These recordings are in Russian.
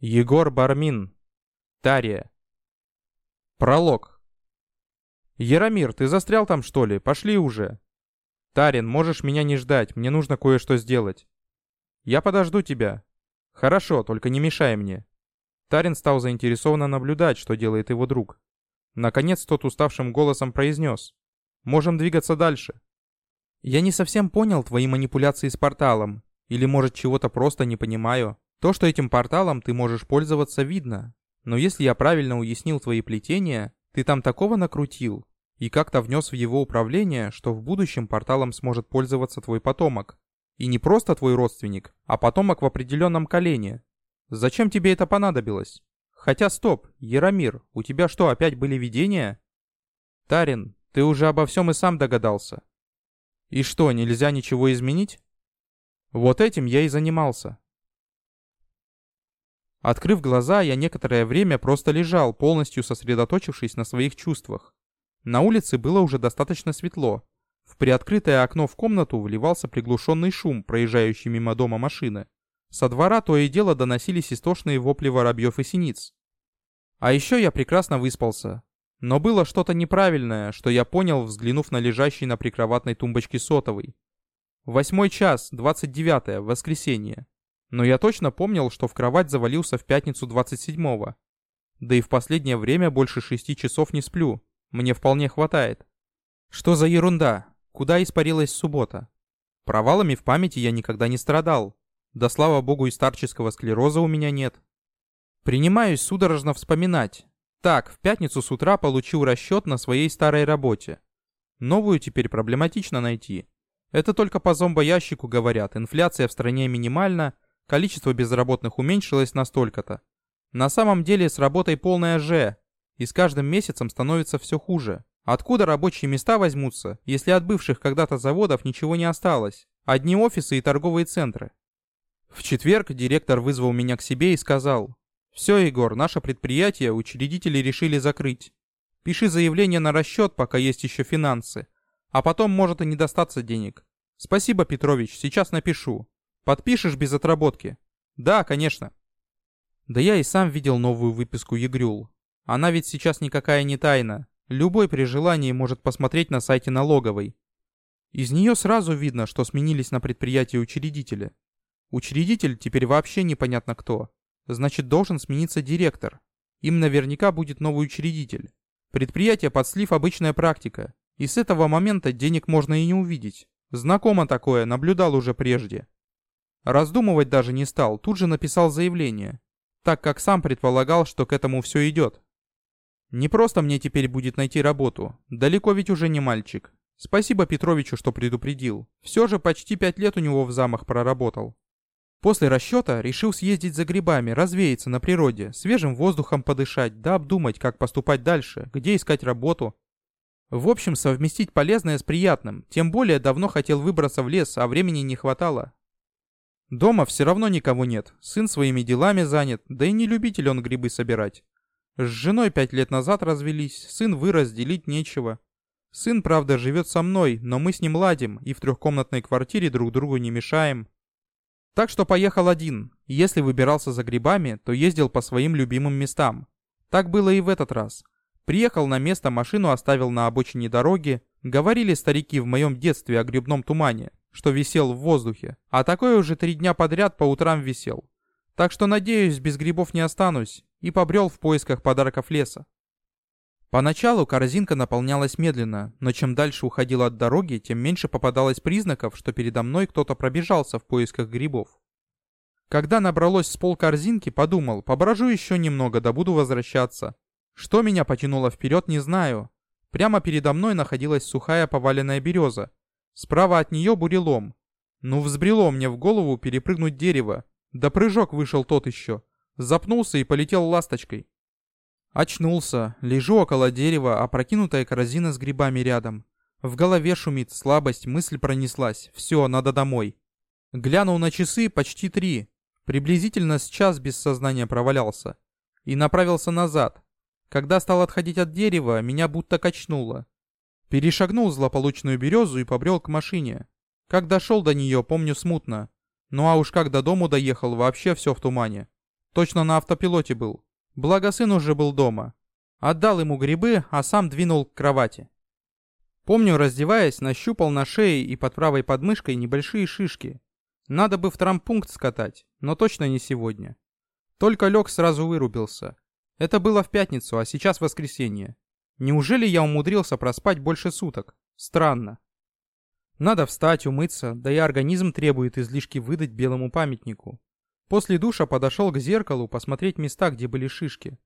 Егор Бармин. Тария. Пролог. Яромир, ты застрял там, что ли? Пошли уже. Тарин, можешь меня не ждать, мне нужно кое-что сделать. Я подожду тебя. Хорошо, только не мешай мне. Тарин стал заинтересованно наблюдать, что делает его друг. Наконец тот уставшим голосом произнес. Можем двигаться дальше. Я не совсем понял твои манипуляции с порталом. Или, может, чего-то просто не понимаю. То, что этим порталом ты можешь пользоваться, видно. Но если я правильно уяснил твои плетения, ты там такого накрутил и как-то внес в его управление, что в будущем порталом сможет пользоваться твой потомок. И не просто твой родственник, а потомок в определенном колене. Зачем тебе это понадобилось? Хотя стоп, Яромир, у тебя что, опять были видения? Тарин, ты уже обо всем и сам догадался. И что, нельзя ничего изменить? Вот этим я и занимался. Открыв глаза, я некоторое время просто лежал, полностью сосредоточившись на своих чувствах. На улице было уже достаточно светло. В приоткрытое окно в комнату вливался приглушенный шум, проезжающий мимо дома машины. Со двора то и дело доносились истошные вопли воробьев и синиц. А еще я прекрасно выспался. Но было что-то неправильное, что я понял, взглянув на лежащий на прикроватной тумбочке сотовый. Восьмой час, двадцать девятое, воскресенье. Но я точно помнил, что в кровать завалился в пятницу 27-го. Да и в последнее время больше шести часов не сплю. Мне вполне хватает. Что за ерунда? Куда испарилась суббота? Провалами в памяти я никогда не страдал. Да слава богу и старческого склероза у меня нет. Принимаюсь судорожно вспоминать. Так, в пятницу с утра получил расчет на своей старой работе. Новую теперь проблематично найти. Это только по зомбоящику говорят, инфляция в стране минимальна, Количество безработных уменьшилось настолько-то. На самом деле с работой полная «Ж», и с каждым месяцем становится все хуже. Откуда рабочие места возьмутся, если от бывших когда-то заводов ничего не осталось? Одни офисы и торговые центры. В четверг директор вызвал меня к себе и сказал, «Все, Егор, наше предприятие учредители решили закрыть. Пиши заявление на расчет, пока есть еще финансы, а потом может и не достаться денег. Спасибо, Петрович, сейчас напишу. Подпишешь без отработки? Да, конечно. Да я и сам видел новую выписку Егрюл. Она ведь сейчас никакая не тайна. Любой при желании может посмотреть на сайте налоговой. Из нее сразу видно, что сменились на предприятии учредители. Учредитель теперь вообще непонятно кто. Значит, должен смениться директор. Им наверняка будет новый учредитель. Предприятие под слив обычная практика. И с этого момента денег можно и не увидеть. Знакомо такое, наблюдал уже прежде. Раздумывать даже не стал, тут же написал заявление, так как сам предполагал, что к этому все идет. Не просто мне теперь будет найти работу, далеко ведь уже не мальчик. Спасибо Петровичу, что предупредил. Все же почти пять лет у него в замах проработал. После расчета решил съездить за грибами, развеяться на природе, свежим воздухом подышать, да обдумать, как поступать дальше, где искать работу. В общем, совместить полезное с приятным, тем более давно хотел выбраться в лес, а времени не хватало. Дома все равно никого нет, сын своими делами занят, да и не любитель он грибы собирать. С женой пять лет назад развелись, сын вырос, делить нечего. Сын, правда, живет со мной, но мы с ним ладим и в трехкомнатной квартире друг другу не мешаем. Так что поехал один. Если выбирался за грибами, то ездил по своим любимым местам. Так было и в этот раз. Приехал на место, машину оставил на обочине дороги. Говорили старики в моем детстве о грибном тумане что висел в воздухе, а такой уже три дня подряд по утрам висел. Так что, надеюсь, без грибов не останусь, и побрел в поисках подарков леса. Поначалу корзинка наполнялась медленно, но чем дальше уходила от дороги, тем меньше попадалось признаков, что передо мной кто-то пробежался в поисках грибов. Когда набралось с пол корзинки, подумал, поброжу еще немного, да буду возвращаться. Что меня потянуло вперед, не знаю. Прямо передо мной находилась сухая поваленная береза, Справа от нее бурелом. Ну, взбрело мне в голову перепрыгнуть дерево. Да прыжок вышел тот еще. Запнулся и полетел ласточкой. Очнулся, лежу около дерева, опрокинутая корзина с грибами рядом. В голове шумит, слабость, мысль пронеслась. Все, надо домой. Глянул на часы, почти три. Приблизительно с час без сознания провалялся. И направился назад. Когда стал отходить от дерева, меня будто качнуло. Перешагнул злополучную березу и побрел к машине. Как дошел до нее, помню смутно. Ну а уж как до дому доехал, вообще все в тумане. Точно на автопилоте был. Благо сын уже был дома. Отдал ему грибы, а сам двинул к кровати. Помню, раздеваясь, нащупал на шее и под правой подмышкой небольшие шишки. Надо бы в трампункт скатать, но точно не сегодня. Только лег сразу вырубился. Это было в пятницу, а сейчас воскресенье. Неужели я умудрился проспать больше суток? Странно. Надо встать, умыться, да и организм требует излишки выдать белому памятнику. После душа подошел к зеркалу посмотреть места, где были шишки.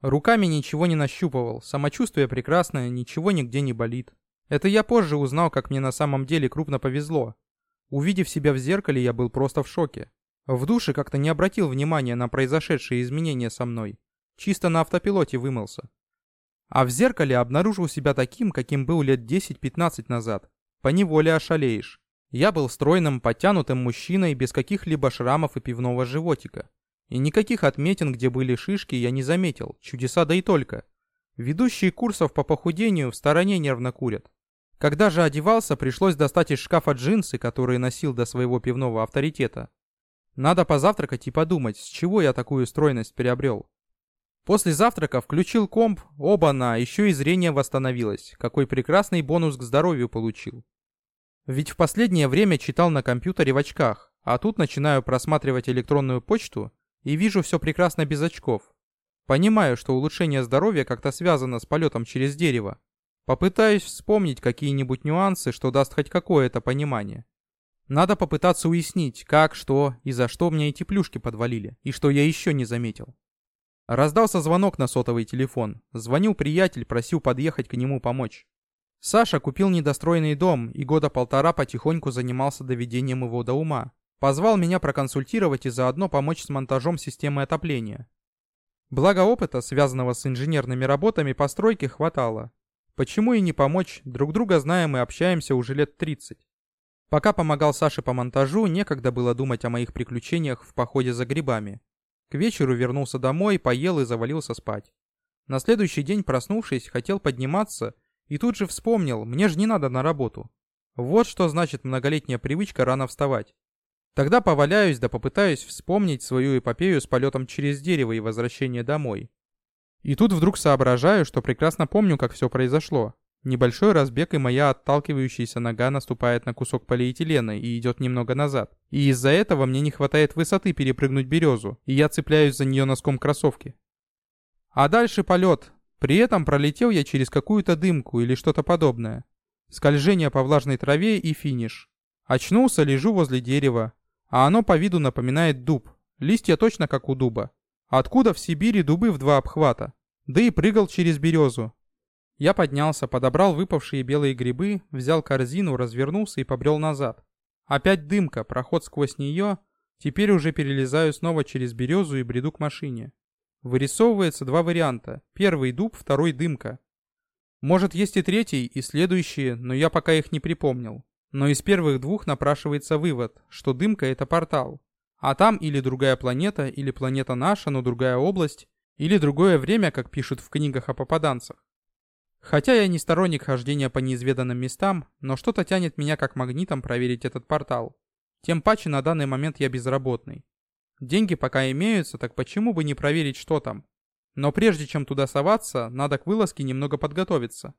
Руками ничего не нащупывал, самочувствие прекрасное, ничего нигде не болит. Это я позже узнал, как мне на самом деле крупно повезло. Увидев себя в зеркале, я был просто в шоке. В душе как-то не обратил внимания на произошедшие изменения со мной. Чисто на автопилоте вымылся. А в зеркале обнаружил себя таким, каким был лет 10-15 назад. Поневоле ошалеешь. Я был стройным, подтянутым мужчиной без каких-либо шрамов и пивного животика. И никаких отметин, где были шишки, я не заметил. Чудеса да и только. Ведущие курсов по похудению в стороне нервно курят. Когда же одевался, пришлось достать из шкафа джинсы, которые носил до своего пивного авторитета. Надо позавтракать и подумать, с чего я такую стройность приобрел. После завтрака включил комп, оба-на, еще и зрение восстановилось. Какой прекрасный бонус к здоровью получил. Ведь в последнее время читал на компьютере в очках, а тут начинаю просматривать электронную почту и вижу все прекрасно без очков. Понимаю, что улучшение здоровья как-то связано с полетом через дерево. Попытаюсь вспомнить какие-нибудь нюансы, что даст хоть какое-то понимание. Надо попытаться уяснить, как, что и за что мне эти плюшки подвалили, и что я еще не заметил. Раздался звонок на сотовый телефон. Звонил приятель, просил подъехать к нему помочь. Саша купил недостроенный дом и года полтора потихоньку занимался доведением его до ума. Позвал меня проконсультировать и заодно помочь с монтажом системы отопления. Благо опыта, связанного с инженерными работами постройки, хватало. Почему и не помочь, друг друга знаем и общаемся уже лет 30. Пока помогал Саше по монтажу, некогда было думать о моих приключениях в походе за грибами. К вечеру вернулся домой, поел и завалился спать. На следующий день, проснувшись, хотел подниматься и тут же вспомнил, мне же не надо на работу. Вот что значит многолетняя привычка рано вставать. Тогда поваляюсь да попытаюсь вспомнить свою эпопею с полетом через дерево и возвращение домой. И тут вдруг соображаю, что прекрасно помню, как все произошло. Небольшой разбег, и моя отталкивающаяся нога наступает на кусок полиэтилена и идет немного назад. И из-за этого мне не хватает высоты перепрыгнуть березу, и я цепляюсь за нее носком кроссовки. А дальше полет, при этом пролетел я через какую-то дымку или что-то подобное. Скольжение по влажной траве и финиш. Очнулся, лежу возле дерева. А оно по виду напоминает дуб. Листья точно как у дуба. Откуда в Сибири дубы в два обхвата? Да и прыгал через березу. Я поднялся, подобрал выпавшие белые грибы, взял корзину, развернулся и побрел назад. Опять дымка, проход сквозь нее. Теперь уже перелезаю снова через березу и бреду к машине. Вырисовывается два варианта. Первый дуб, второй дымка. Может есть и третий, и следующие, но я пока их не припомнил. Но из первых двух напрашивается вывод, что дымка это портал. А там или другая планета, или планета наша, но другая область, или другое время, как пишут в книгах о попаданцах. Хотя я не сторонник хождения по неизведанным местам, но что-то тянет меня как магнитом проверить этот портал. Тем паче на данный момент я безработный. Деньги пока имеются, так почему бы не проверить, что там? Но прежде чем туда соваться, надо к вылазке немного подготовиться.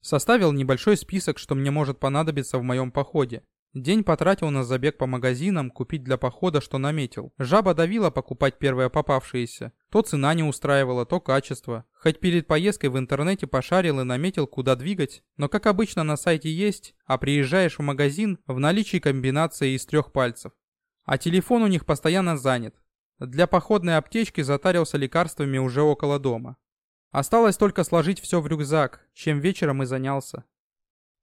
Составил небольшой список, что мне может понадобиться в моем походе. День потратил на забег по магазинам, купить для похода, что наметил. Жаба давила покупать первое попавшееся. То цена не устраивала, то качество. Хоть перед поездкой в интернете пошарил и наметил, куда двигать, но как обычно на сайте есть, а приезжаешь в магазин, в наличии комбинация из трех пальцев. А телефон у них постоянно занят. Для походной аптечки затарился лекарствами уже около дома. Осталось только сложить все в рюкзак, чем вечером и занялся.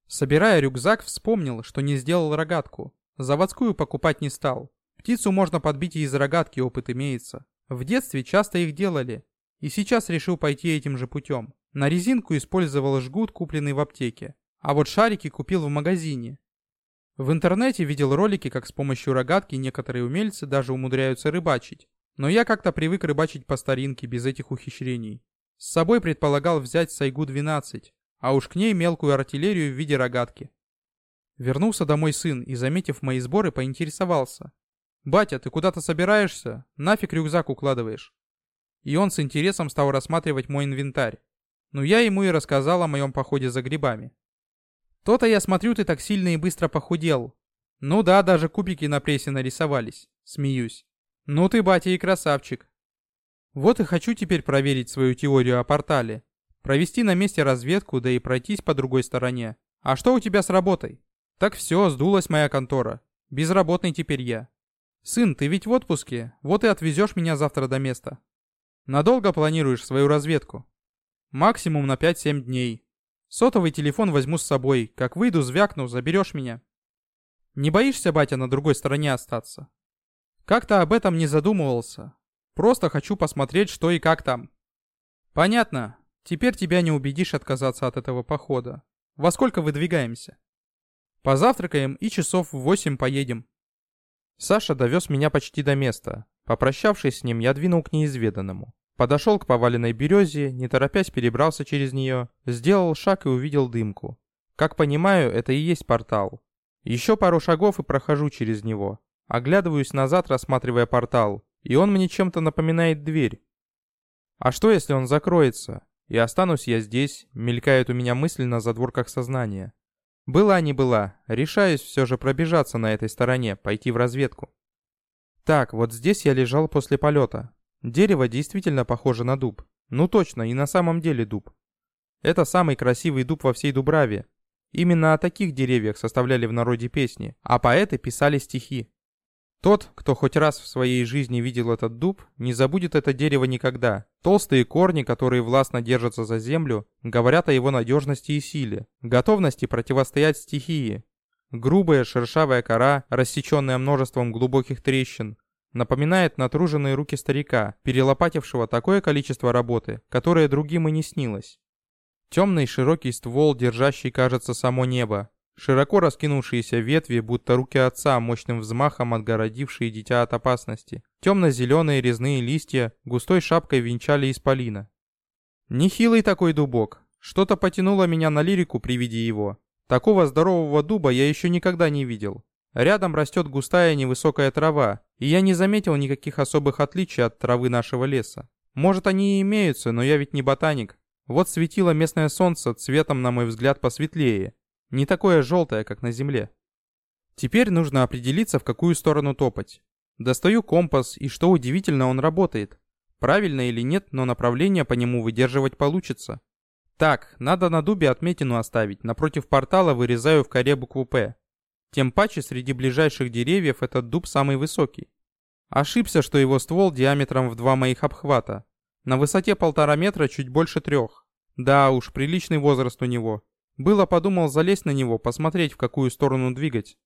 Собирая рюкзак, вспомнил, что не сделал рогатку. Заводскую покупать не стал. Птицу можно подбить и из рогатки, опыт имеется. В детстве часто их делали. И сейчас решил пойти этим же путем. На резинку использовал жгут, купленный в аптеке. А вот шарики купил в магазине. В интернете видел ролики, как с помощью рогатки некоторые умельцы даже умудряются рыбачить. Но я как-то привык рыбачить по старинке, без этих ухищрений. С собой предполагал взять Сайгу-12, а уж к ней мелкую артиллерию в виде рогатки. Вернулся домой сын и, заметив мои сборы, поинтересовался. «Батя, ты куда-то собираешься? Нафиг рюкзак укладываешь?» И он с интересом стал рассматривать мой инвентарь. Ну, я ему и рассказал о моем походе за грибами. «То-то я смотрю, ты так сильно и быстро похудел». «Ну да, даже кубики на прессе нарисовались». Смеюсь. «Ну ты, батя, и красавчик». Вот и хочу теперь проверить свою теорию о портале. Провести на месте разведку, да и пройтись по другой стороне. А что у тебя с работой? Так все, сдулась моя контора. Безработный теперь я. Сын, ты ведь в отпуске, вот и отвезешь меня завтра до места. Надолго планируешь свою разведку? Максимум на 5-7 дней. Сотовый телефон возьму с собой. Как выйду, звякну, заберешь меня. Не боишься, батя, на другой стороне остаться? Как-то об этом не задумывался. Просто хочу посмотреть, что и как там. Понятно. Теперь тебя не убедишь отказаться от этого похода. Во сколько выдвигаемся? Позавтракаем и часов в восемь поедем. Саша довез меня почти до места. Попрощавшись с ним, я двинул к неизведанному. Подошел к поваленной березе, не торопясь перебрался через нее, сделал шаг и увидел дымку. Как понимаю, это и есть портал. Еще пару шагов и прохожу через него. Оглядываюсь назад, рассматривая портал, и он мне чем-то напоминает дверь. А что, если он закроется? И останусь я здесь, мелькает у меня мысль на задворках сознания. Была не была, решаюсь все же пробежаться на этой стороне, пойти в разведку. Так, вот здесь я лежал после полета. Дерево действительно похоже на дуб. Ну точно, и на самом деле дуб. Это самый красивый дуб во всей Дубраве. Именно о таких деревьях составляли в народе песни, а поэты писали стихи. Тот, кто хоть раз в своей жизни видел этот дуб, не забудет это дерево никогда. Толстые корни, которые властно держатся за землю, говорят о его надежности и силе, готовности противостоять стихии. Грубая шершавая кора, рассеченная множеством глубоких трещин, напоминает натруженные руки старика, перелопатившего такое количество работы, которое другим и не снилось. Темный широкий ствол, держащий, кажется, само небо, Широко раскинувшиеся ветви, будто руки отца, мощным взмахом отгородившие дитя от опасности. Темно-зеленые резные листья густой шапкой венчали исполина. Нехилый такой дубок. Что-то потянуло меня на лирику при виде его. Такого здорового дуба я еще никогда не видел. Рядом растет густая невысокая трава, и я не заметил никаких особых отличий от травы нашего леса. Может, они и имеются, но я ведь не ботаник. Вот светило местное солнце цветом, на мой взгляд, посветлее, не такое желтое, как на Земле. Теперь нужно определиться, в какую сторону топать. Достаю компас, и что удивительно, он работает. Правильно или нет, но направление по нему выдерживать получится. Так, надо на дубе отметину оставить, напротив портала вырезаю в коре букву «П». Тем паче среди ближайших деревьев этот дуб самый высокий. Ошибся, что его ствол диаметром в два моих обхвата. На высоте полтора метра чуть больше трех. Да уж, приличный возраст у него. Было подумал залезть на него, посмотреть, в какую сторону двигать.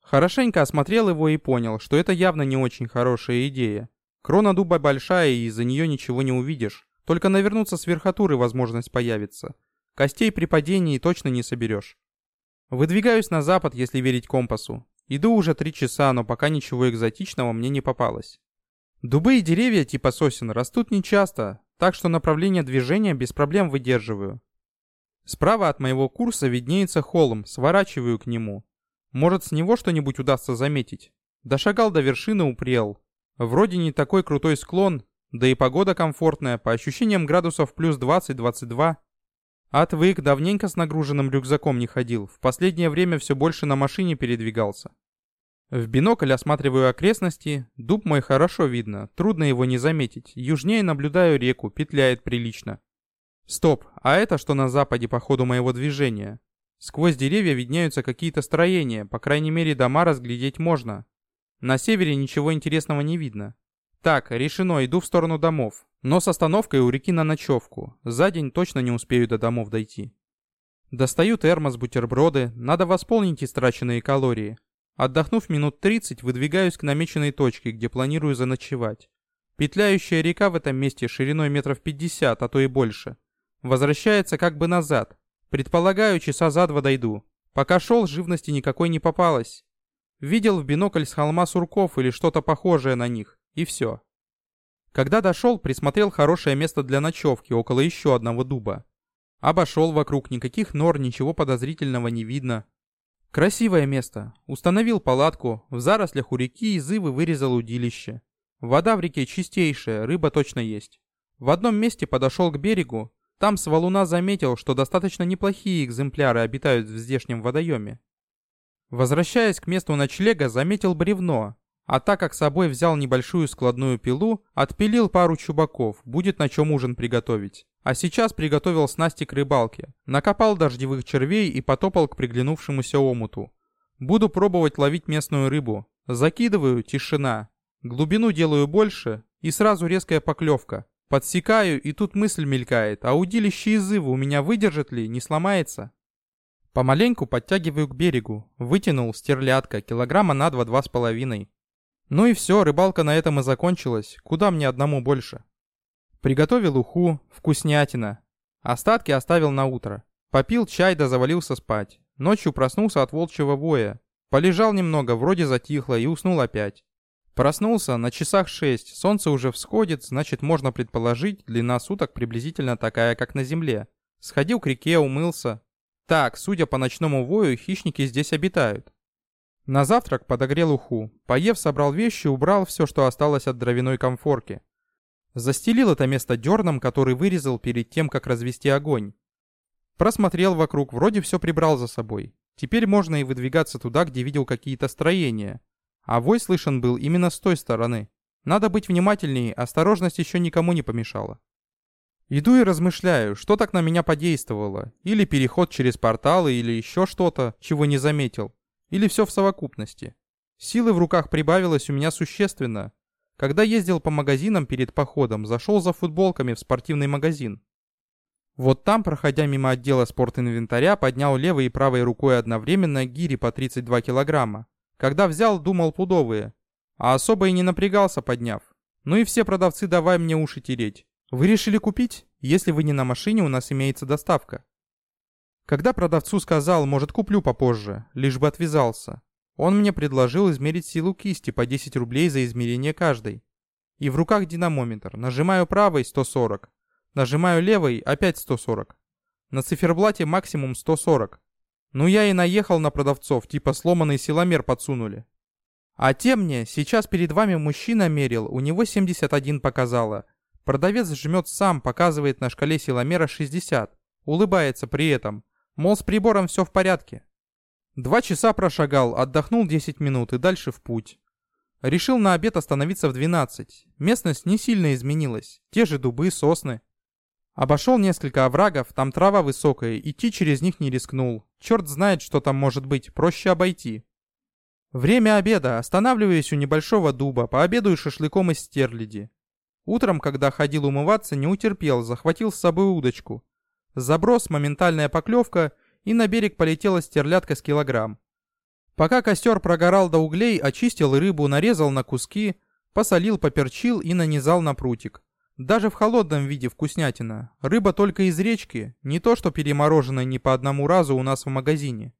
Хорошенько осмотрел его и понял, что это явно не очень хорошая идея. Крона дуба большая, и из-за нее ничего не увидишь. Только навернуться с верхотуры возможность появится. Костей при падении точно не соберешь. Выдвигаюсь на запад, если верить компасу. Иду уже три часа, но пока ничего экзотичного мне не попалось. Дубы и деревья типа сосен растут нечасто, так что направление движения без проблем выдерживаю. Справа от моего курса виднеется холм, сворачиваю к нему. Может, с него что-нибудь удастся заметить. Дошагал до вершины упрел. Вроде не такой крутой склон, да и погода комфортная, по ощущениям градусов плюс 20-22. Отвык, давненько с нагруженным рюкзаком не ходил, в последнее время все больше на машине передвигался. В бинокль осматриваю окрестности, дуб мой хорошо видно, трудно его не заметить. Южнее наблюдаю реку, петляет прилично. Стоп, а это что на западе по ходу моего движения? Сквозь деревья виднеются какие-то строения, по крайней мере дома разглядеть можно. На севере ничего интересного не видно. Так, решено, иду в сторону домов. Но с остановкой у реки на ночевку. За день точно не успею до домов дойти. Достаю термос, бутерброды, надо восполнить истраченные калории. Отдохнув минут 30, выдвигаюсь к намеченной точке, где планирую заночевать. Петляющая река в этом месте шириной метров 50, а то и больше. Возвращается как бы назад. Предполагаю, часа за два дойду. Пока шел, живности никакой не попалось. Видел в бинокль с холма сурков или что-то похожее на них. И все. Когда дошел, присмотрел хорошее место для ночевки около еще одного дуба. Обошел вокруг, никаких нор, ничего подозрительного не видно. Красивое место. Установил палатку, в зарослях у реки из ивы вырезал удилище. Вода в реке чистейшая, рыба точно есть. В одном месте подошел к берегу, там с валуна заметил, что достаточно неплохие экземпляры обитают в здешнем водоеме. Возвращаясь к месту ночлега, заметил бревно, а так как с собой взял небольшую складную пилу, отпилил пару чубаков, будет на чем ужин приготовить. А сейчас приготовил снасти к рыбалке, накопал дождевых червей и потопал к приглянувшемуся омуту. Буду пробовать ловить местную рыбу. Закидываю, тишина. Глубину делаю больше, и сразу резкая поклевка. Подсекаю, и тут мысль мелькает, а удилище из у меня выдержит ли, не сломается? Помаленьку подтягиваю к берегу. Вытянул стерлядка, килограмма на два-два с половиной. Ну и все, рыбалка на этом и закончилась. Куда мне одному больше? Приготовил уху, вкуснятина. Остатки оставил на утро. Попил чай да завалился спать. Ночью проснулся от волчьего воя. Полежал немного, вроде затихло, и уснул опять. Проснулся на часах шесть. Солнце уже всходит, значит можно предположить, длина суток приблизительно такая, как на земле. Сходил к реке, умылся. Так, судя по ночному вою, хищники здесь обитают. На завтрак подогрел уху. Поев, собрал вещи, убрал все, что осталось от дровяной комфорки. Застелил это место дерном, который вырезал перед тем, как развести огонь. Просмотрел вокруг, вроде все прибрал за собой. Теперь можно и выдвигаться туда, где видел какие-то строения. А вой слышен был именно с той стороны. Надо быть внимательнее, осторожность еще никому не помешала. Иду и размышляю, что так на меня подействовало. Или переход через порталы, или еще что-то, чего не заметил. Или все в совокупности. Силы в руках прибавилось у меня существенно, когда ездил по магазинам перед походом, зашел за футболками в спортивный магазин. Вот там, проходя мимо отдела спортинвентаря, поднял левой и правой рукой одновременно гири по 32 килограмма. Когда взял, думал пудовые. А особо и не напрягался, подняв. Ну и все продавцы давай мне уши тереть. Вы решили купить? Если вы не на машине, у нас имеется доставка. Когда продавцу сказал, может куплю попозже, лишь бы отвязался. Он мне предложил измерить силу кисти по 10 рублей за измерение каждой. И в руках динамометр. Нажимаю правой 140. Нажимаю левой опять 140. На циферблате максимум 140. Ну я и наехал на продавцов, типа сломанный силомер подсунули. А те мне, сейчас перед вами мужчина мерил, у него 71 показало. Продавец жмет сам, показывает на шкале силомера 60. Улыбается при этом. Мол, с прибором все в порядке. Два часа прошагал, отдохнул 10 минут и дальше в путь. Решил на обед остановиться в 12. Местность не сильно изменилась. Те же дубы, сосны. Обошел несколько оврагов, там трава высокая, идти через них не рискнул. Черт знает, что там может быть, проще обойти. Время обеда. Останавливаюсь у небольшого дуба, пообедаю шашлыком из стерляди. Утром, когда ходил умываться, не утерпел, захватил с собой удочку. Заброс, моментальная поклевка и на берег полетела стерлядка с килограмм. Пока костер прогорал до углей, очистил рыбу, нарезал на куски, посолил, поперчил и нанизал на прутик. Даже в холодном виде вкуснятина. Рыба только из речки, не то что перемороженная не по одному разу у нас в магазине.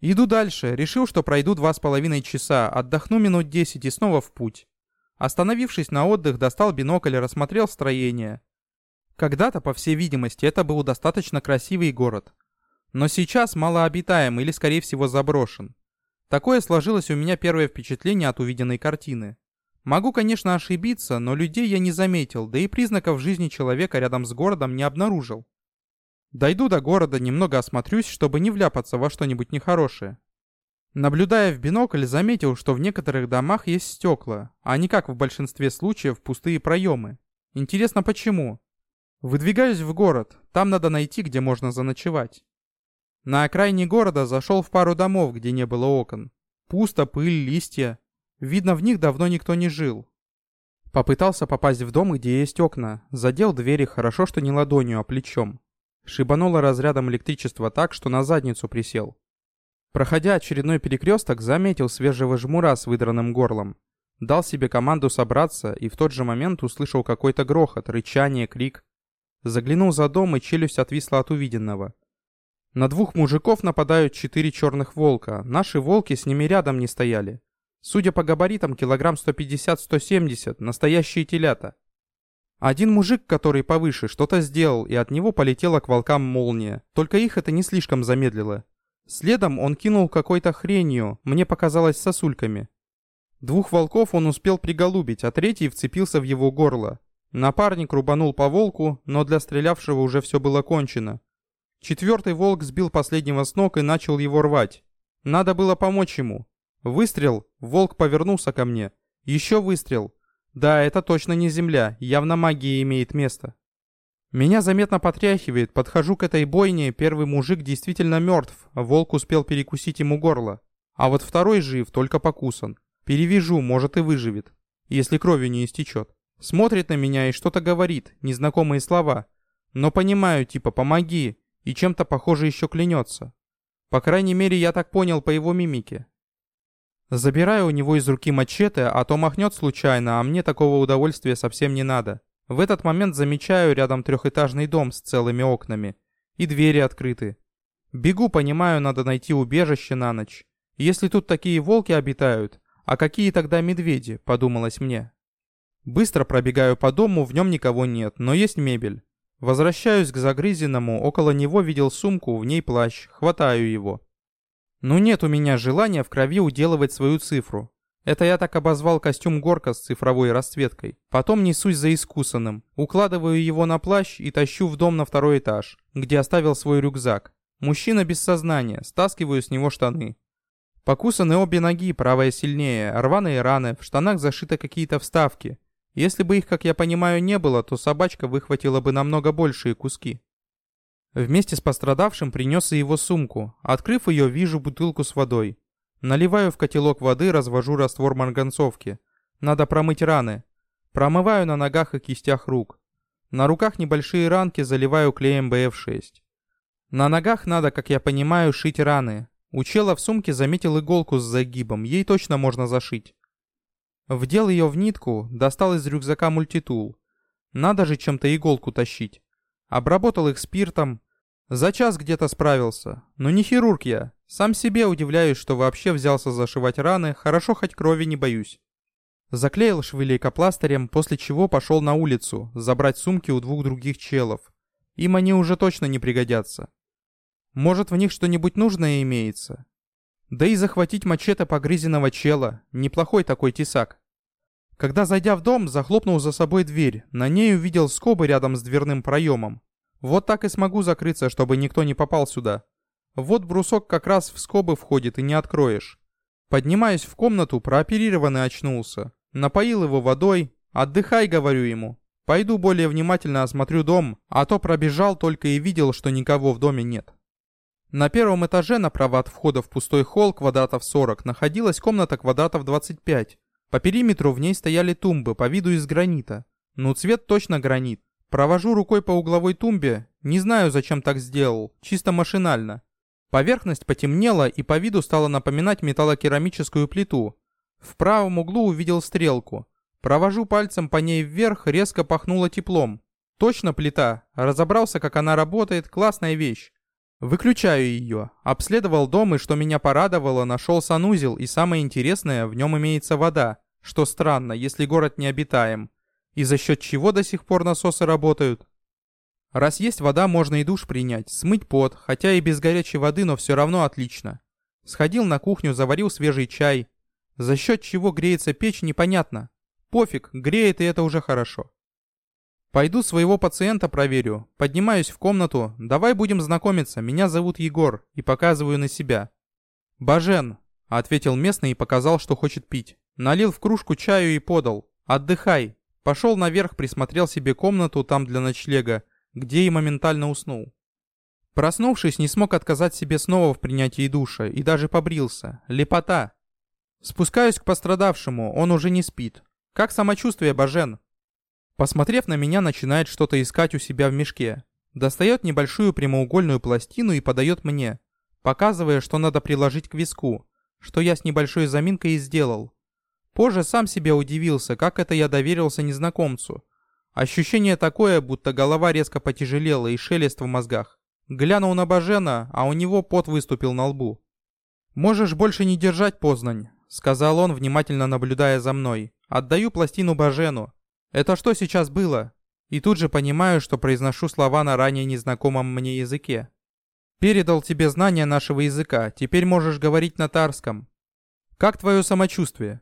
Иду дальше, решил, что пройду два с половиной часа, отдохну минут десять и снова в путь. Остановившись на отдых, достал бинокль и рассмотрел строение. Когда-то, по всей видимости, это был достаточно красивый город. Но сейчас малообитаем или, скорее всего, заброшен. Такое сложилось у меня первое впечатление от увиденной картины. Могу, конечно, ошибиться, но людей я не заметил, да и признаков жизни человека рядом с городом не обнаружил. Дойду до города, немного осмотрюсь, чтобы не вляпаться во что-нибудь нехорошее. Наблюдая в бинокль, заметил, что в некоторых домах есть стекла, а не как в большинстве случаев пустые проемы. Интересно, почему? Выдвигаюсь в город, там надо найти, где можно заночевать. На окраине города зашел в пару домов, где не было окон. Пусто, пыль, листья. Видно, в них давно никто не жил. Попытался попасть в дом, где есть окна. Задел двери, хорошо, что не ладонью, а плечом. Шибануло разрядом электричества так, что на задницу присел. Проходя очередной перекресток, заметил свежего жмура с выдранным горлом. Дал себе команду собраться и в тот же момент услышал какой-то грохот, рычание, крик. Заглянул за дом и челюсть отвисла от увиденного. На двух мужиков нападают четыре черных волка. Наши волки с ними рядом не стояли. Судя по габаритам, килограмм 150-170, настоящие телята. Один мужик, который повыше, что-то сделал, и от него полетела к волкам молния. Только их это не слишком замедлило. Следом он кинул какой-то хренью, мне показалось сосульками. Двух волков он успел приголубить, а третий вцепился в его горло. Напарник рубанул по волку, но для стрелявшего уже все было кончено. Четвертый волк сбил последнего с ног и начал его рвать. Надо было помочь ему. Выстрел, волк повернулся ко мне. Еще выстрел. Да, это точно не земля, явно магия имеет место. Меня заметно потряхивает, подхожу к этой бойне, первый мужик действительно мертв, волк успел перекусить ему горло. А вот второй жив, только покусан. Перевяжу, может и выживет, если кровью не истечет. Смотрит на меня и что-то говорит, незнакомые слова. Но понимаю, типа «помоги», и чем-то похоже еще клянется. По крайней мере, я так понял по его мимике. Забираю у него из руки мачете, а то махнет случайно, а мне такого удовольствия совсем не надо. В этот момент замечаю рядом трехэтажный дом с целыми окнами. И двери открыты. Бегу, понимаю, надо найти убежище на ночь. Если тут такие волки обитают, а какие тогда медведи, подумалось мне. Быстро пробегаю по дому, в нем никого нет, но есть мебель. Возвращаюсь к загрызенному, около него видел сумку, в ней плащ, хватаю его. Ну нет у меня желания в крови уделывать свою цифру. Это я так обозвал костюм горка с цифровой расцветкой. Потом несусь за искусанным, укладываю его на плащ и тащу в дом на второй этаж, где оставил свой рюкзак. Мужчина без сознания, стаскиваю с него штаны. Покусаны обе ноги, правая сильнее, рваные раны, в штанах зашиты какие-то вставки. Если бы их, как я понимаю, не было, то собачка выхватила бы намного большие куски. Вместе с пострадавшим принес и его сумку. Открыв ее, вижу бутылку с водой. Наливаю в котелок воды, развожу раствор марганцовки. Надо промыть раны. Промываю на ногах и кистях рук. На руках небольшие ранки заливаю клеем БФ-6. На ногах надо, как я понимаю, шить раны. У чела в сумке заметил иголку с загибом, ей точно можно зашить. Вдел ее в нитку, достал из рюкзака мультитул. Надо же чем-то иголку тащить. Обработал их спиртом. За час где-то справился. Но не хирург я, сам себе удивляюсь, что вообще взялся зашивать раны, хорошо хоть крови не боюсь. Заклеил швы лейкопластырем, после чего пошел на улицу, забрать сумки у двух других челов. Им они уже точно не пригодятся. Может, в них что-нибудь нужное имеется? Да и захватить мачете погрызенного чела, неплохой такой тесак. Когда, зайдя в дом, захлопнул за собой дверь, на ней увидел скобы рядом с дверным проемом. Вот так и смогу закрыться, чтобы никто не попал сюда. Вот брусок как раз в скобы входит и не откроешь. Поднимаюсь в комнату, прооперированный очнулся. Напоил его водой. «Отдыхай», — говорю ему. «Пойду более внимательно осмотрю дом, а то пробежал только и видел, что никого в доме нет». На первом этаже направо от входа в пустой холл квадратов 40 находилась комната квадратов 25. По периметру в ней стояли тумбы по виду из гранита. Ну цвет точно гранит. Провожу рукой по угловой тумбе. Не знаю, зачем так сделал. Чисто машинально. Поверхность потемнела и по виду стала напоминать металлокерамическую плиту. В правом углу увидел стрелку. Провожу пальцем по ней вверх, резко пахнуло теплом. Точно плита. Разобрался, как она работает, классная вещь. Выключаю ее. Обследовал дом и, что меня порадовало, нашел санузел, и самое интересное, в нем имеется вода. Что странно, если город не обитаем. И за счет чего до сих пор насосы работают? Раз есть вода, можно и душ принять, смыть пот, хотя и без горячей воды, но все равно отлично. Сходил на кухню, заварил свежий чай. За счет чего греется печь, непонятно. Пофиг, греет и это уже хорошо. Пойду своего пациента проверю. Поднимаюсь в комнату. Давай будем знакомиться. Меня зовут Егор. И показываю на себя. Бажен, ответил местный и показал, что хочет пить. Налил в кружку чаю и подал. Отдыхай. Пошел наверх, присмотрел себе комнату там для ночлега где и моментально уснул. Проснувшись, не смог отказать себе снова в принятии душа и даже побрился. Лепота. Спускаюсь к пострадавшему, он уже не спит. Как самочувствие, Бажен? Посмотрев на меня, начинает что-то искать у себя в мешке. Достает небольшую прямоугольную пластину и подает мне, показывая, что надо приложить к виску, что я с небольшой заминкой и сделал. Позже сам себе удивился, как это я доверился незнакомцу. Ощущение такое, будто голова резко потяжелела и шелест в мозгах. Глянул на Бажена, а у него пот выступил на лбу. «Можешь больше не держать Познань», — сказал он, внимательно наблюдая за мной. «Отдаю пластину Бажену. Это что сейчас было?» И тут же понимаю, что произношу слова на ранее незнакомом мне языке. Передал тебе знания нашего языка, теперь можешь говорить на тарском. Как твое самочувствие?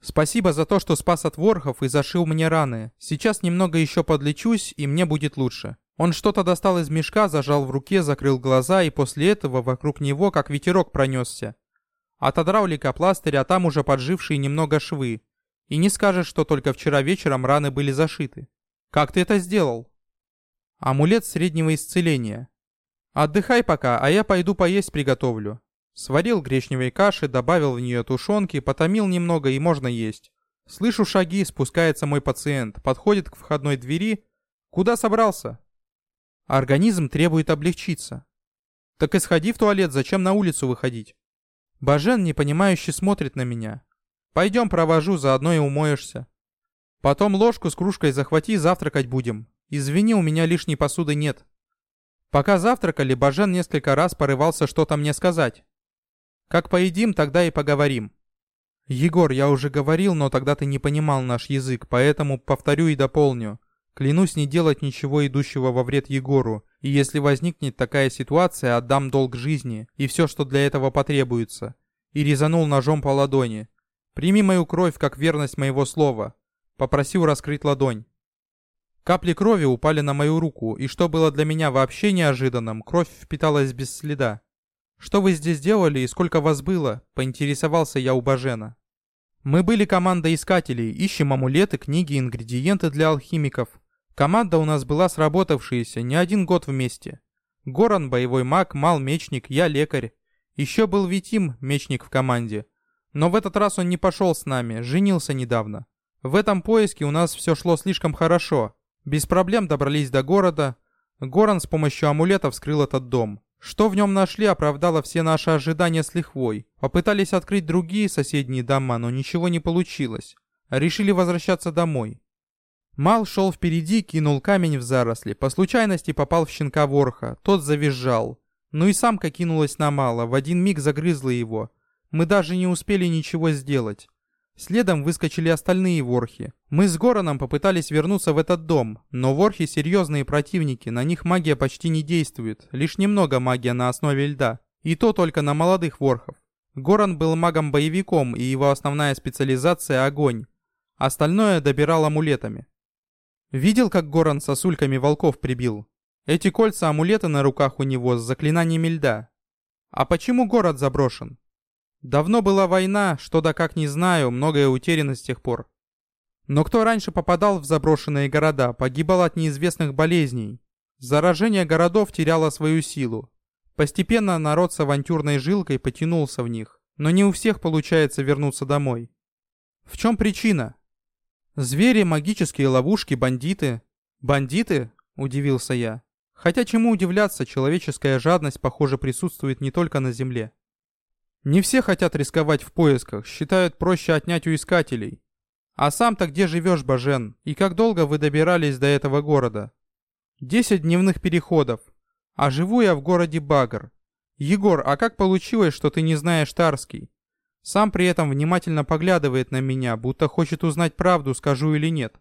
Спасибо за то, что спас от ворхов и зашил мне раны. Сейчас немного еще подлечусь, и мне будет лучше. Он что-то достал из мешка, зажал в руке, закрыл глаза, и после этого вокруг него как ветерок пронесся. Отодрал лейкопластырь, а там уже поджившие немного швы. И не скажешь, что только вчера вечером раны были зашиты. Как ты это сделал? Амулет среднего исцеления. Отдыхай пока, а я пойду поесть приготовлю. Сварил гречневой каши, добавил в нее тушенки, потомил немного и можно есть. Слышу шаги, спускается мой пациент, подходит к входной двери. Куда собрался? Организм требует облегчиться. Так и сходи в туалет, зачем на улицу выходить? Бажен непонимающе смотрит на меня. Пойдем провожу, заодно и умоешься. Потом ложку с кружкой захвати, завтракать будем. Извини, у меня лишней посуды нет. Пока завтракали, Бажен несколько раз порывался что-то мне сказать. Как поедим, тогда и поговорим. Егор, я уже говорил, но тогда ты не понимал наш язык, поэтому повторю и дополню. Клянусь не делать ничего идущего во вред Егору, и если возникнет такая ситуация, отдам долг жизни и все, что для этого потребуется. И резанул ножом по ладони. Прими мою кровь как верность моего слова. Попросил раскрыть ладонь. Капли крови упали на мою руку, и что было для меня вообще неожиданным, кровь впиталась без следа. «Что вы здесь делали и сколько вас было?» — поинтересовался я у Бажена. «Мы были команда искателей, ищем амулеты, книги, ингредиенты для алхимиков. Команда у нас была сработавшаяся, не один год вместе. Горан — боевой маг, Мал — мечник, я — лекарь. Еще был Витим, мечник в команде. Но в этот раз он не пошел с нами, женился недавно. В этом поиске у нас все шло слишком хорошо. Без проблем добрались до города. Горан с помощью амулета вскрыл этот дом. Что в нем нашли, оправдало все наши ожидания с лихвой. Попытались открыть другие соседние дома, но ничего не получилось. Решили возвращаться домой. Мал шел впереди, кинул камень в заросли. По случайности попал в щенка ворха. Тот завизжал. Ну и самка кинулась на Мала, в один миг загрызла его. Мы даже не успели ничего сделать. Следом выскочили остальные ворхи. Мы с Гораном попытались вернуться в этот дом, но ворхи серьезные противники, на них магия почти не действует, лишь немного магия на основе льда. И то только на молодых ворхов. Горан был магом-боевиком, и его основная специализация — огонь. Остальное добирал амулетами. Видел, как Горан сосульками волков прибил? Эти кольца амулеты на руках у него с заклинаниями льда. А почему город заброшен? Давно была война, что да как не знаю, многое утеряно с тех пор. Но кто раньше попадал в заброшенные города, погибал от неизвестных болезней. Заражение городов теряло свою силу. Постепенно народ с авантюрной жилкой потянулся в них, но не у всех получается вернуться домой. В чем причина? Звери, магические ловушки, бандиты. Бандиты? Удивился я. Хотя чему удивляться, человеческая жадность, похоже, присутствует не только на земле. Не все хотят рисковать в поисках, считают проще отнять у искателей. А сам-то где живешь, Бажен? И как долго вы добирались до этого города? Десять дневных переходов. А живу я в городе Багр. Егор, а как получилось, что ты не знаешь Тарский? Сам при этом внимательно поглядывает на меня, будто хочет узнать правду, скажу или нет.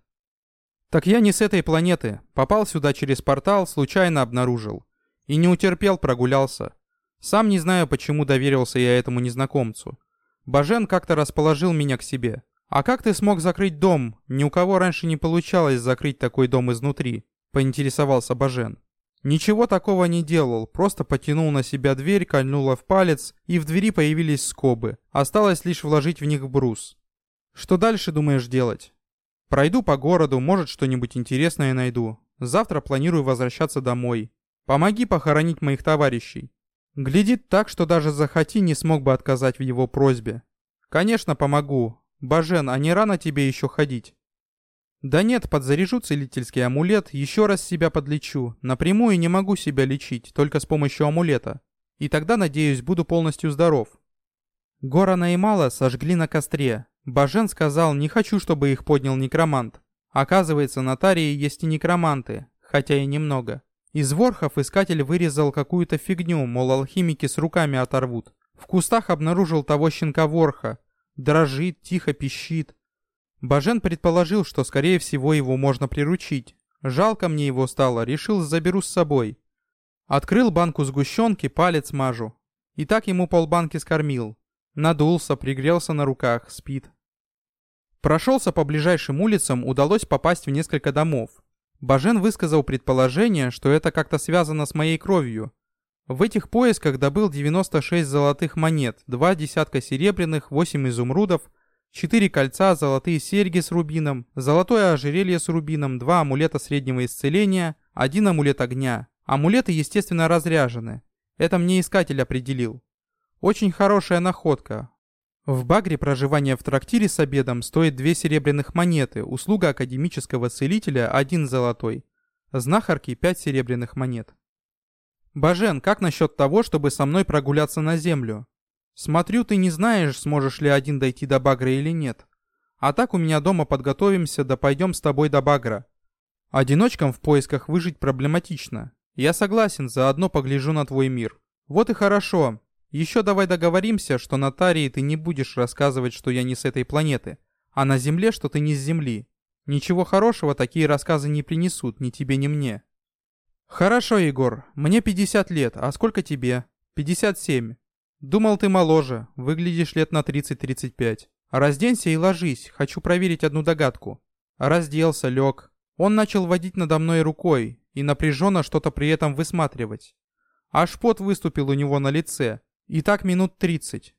Так я не с этой планеты. Попал сюда через портал, случайно обнаружил. И не утерпел, прогулялся. Сам не знаю, почему доверился я этому незнакомцу. Бажен как-то расположил меня к себе. «А как ты смог закрыть дом? Ни у кого раньше не получалось закрыть такой дом изнутри», — поинтересовался Бажен. Ничего такого не делал, просто потянул на себя дверь, кольнула в палец, и в двери появились скобы. Осталось лишь вложить в них брус. Что дальше думаешь делать? Пройду по городу, может что-нибудь интересное найду. Завтра планирую возвращаться домой. Помоги похоронить моих товарищей. Глядит так, что даже захоти не смог бы отказать в его просьбе. «Конечно, помогу. Бажен, а не рано тебе еще ходить?» «Да нет, подзаряжу целительский амулет, еще раз себя подлечу. Напрямую не могу себя лечить, только с помощью амулета. И тогда, надеюсь, буду полностью здоров». Горана и Мала сожгли на костре. Бажен сказал, не хочу, чтобы их поднял некромант. Оказывается, на Тарии есть и некроманты, хотя и немного. Из ворхов искатель вырезал какую-то фигню, мол, алхимики с руками оторвут. В кустах обнаружил того щенка ворха. Дрожит, тихо пищит. Бажен предположил, что скорее всего его можно приручить. Жалко мне его стало, решил заберу с собой. Открыл банку сгущенки, палец мажу. И так ему полбанки скормил. Надулся, пригрелся на руках, спит. Прошелся по ближайшим улицам, удалось попасть в несколько домов. Бажен высказал предположение, что это как-то связано с моей кровью. В этих поисках добыл 96 золотых монет, два десятка серебряных, 8 изумрудов, 4 кольца, золотые серьги с рубином, золотое ожерелье с рубином, два амулета среднего исцеления, один амулет огня. Амулеты, естественно, разряжены. Это мне искатель определил. Очень хорошая находка. В Багре проживание в трактире с обедом стоит две серебряных монеты, услуга академического целителя – один золотой, знахарки – пять серебряных монет. Бажен, как насчет того, чтобы со мной прогуляться на землю? Смотрю, ты не знаешь, сможешь ли один дойти до Багра или нет. А так у меня дома подготовимся, да пойдем с тобой до Багра. Одиночкам в поисках выжить проблематично. Я согласен, заодно погляжу на твой мир. Вот и хорошо. Еще давай договоримся, что на Тарии ты не будешь рассказывать, что я не с этой планеты, а на Земле, что ты не с Земли. Ничего хорошего такие рассказы не принесут ни тебе, ни мне. Хорошо, Егор. Мне 50 лет, а сколько тебе? 57. Думал, ты моложе, выглядишь лет на 30-35. Разденься и ложись, хочу проверить одну догадку. Разделся, лег. Он начал водить надо мной рукой и напряженно что-то при этом высматривать. Аж пот выступил у него на лице. И так минут 30.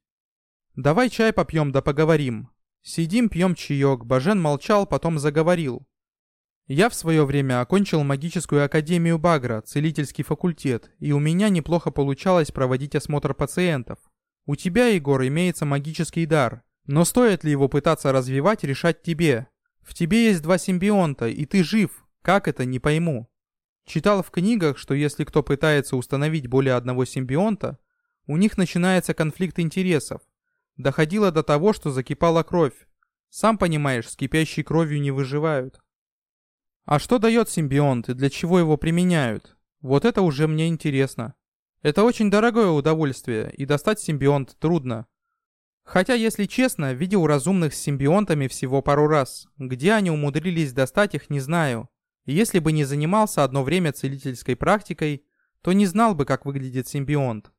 Давай чай попьем да поговорим. Сидим, пьем чаек. Бажен молчал, потом заговорил. Я в свое время окончил магическую академию Багра, целительский факультет, и у меня неплохо получалось проводить осмотр пациентов. У тебя, Егор, имеется магический дар, но стоит ли его пытаться развивать, решать тебе. В тебе есть два симбионта, и ты жив, как это, не пойму. Читал в книгах, что если кто пытается установить более одного симбионта, у них начинается конфликт интересов. Доходило до того, что закипала кровь. Сам понимаешь, с кипящей кровью не выживают. А что дает симбионт и для чего его применяют? Вот это уже мне интересно. Это очень дорогое удовольствие, и достать симбионт трудно. Хотя, если честно, видел разумных с симбионтами всего пару раз. Где они умудрились достать их, не знаю. И если бы не занимался одно время целительской практикой, то не знал бы, как выглядит симбионт.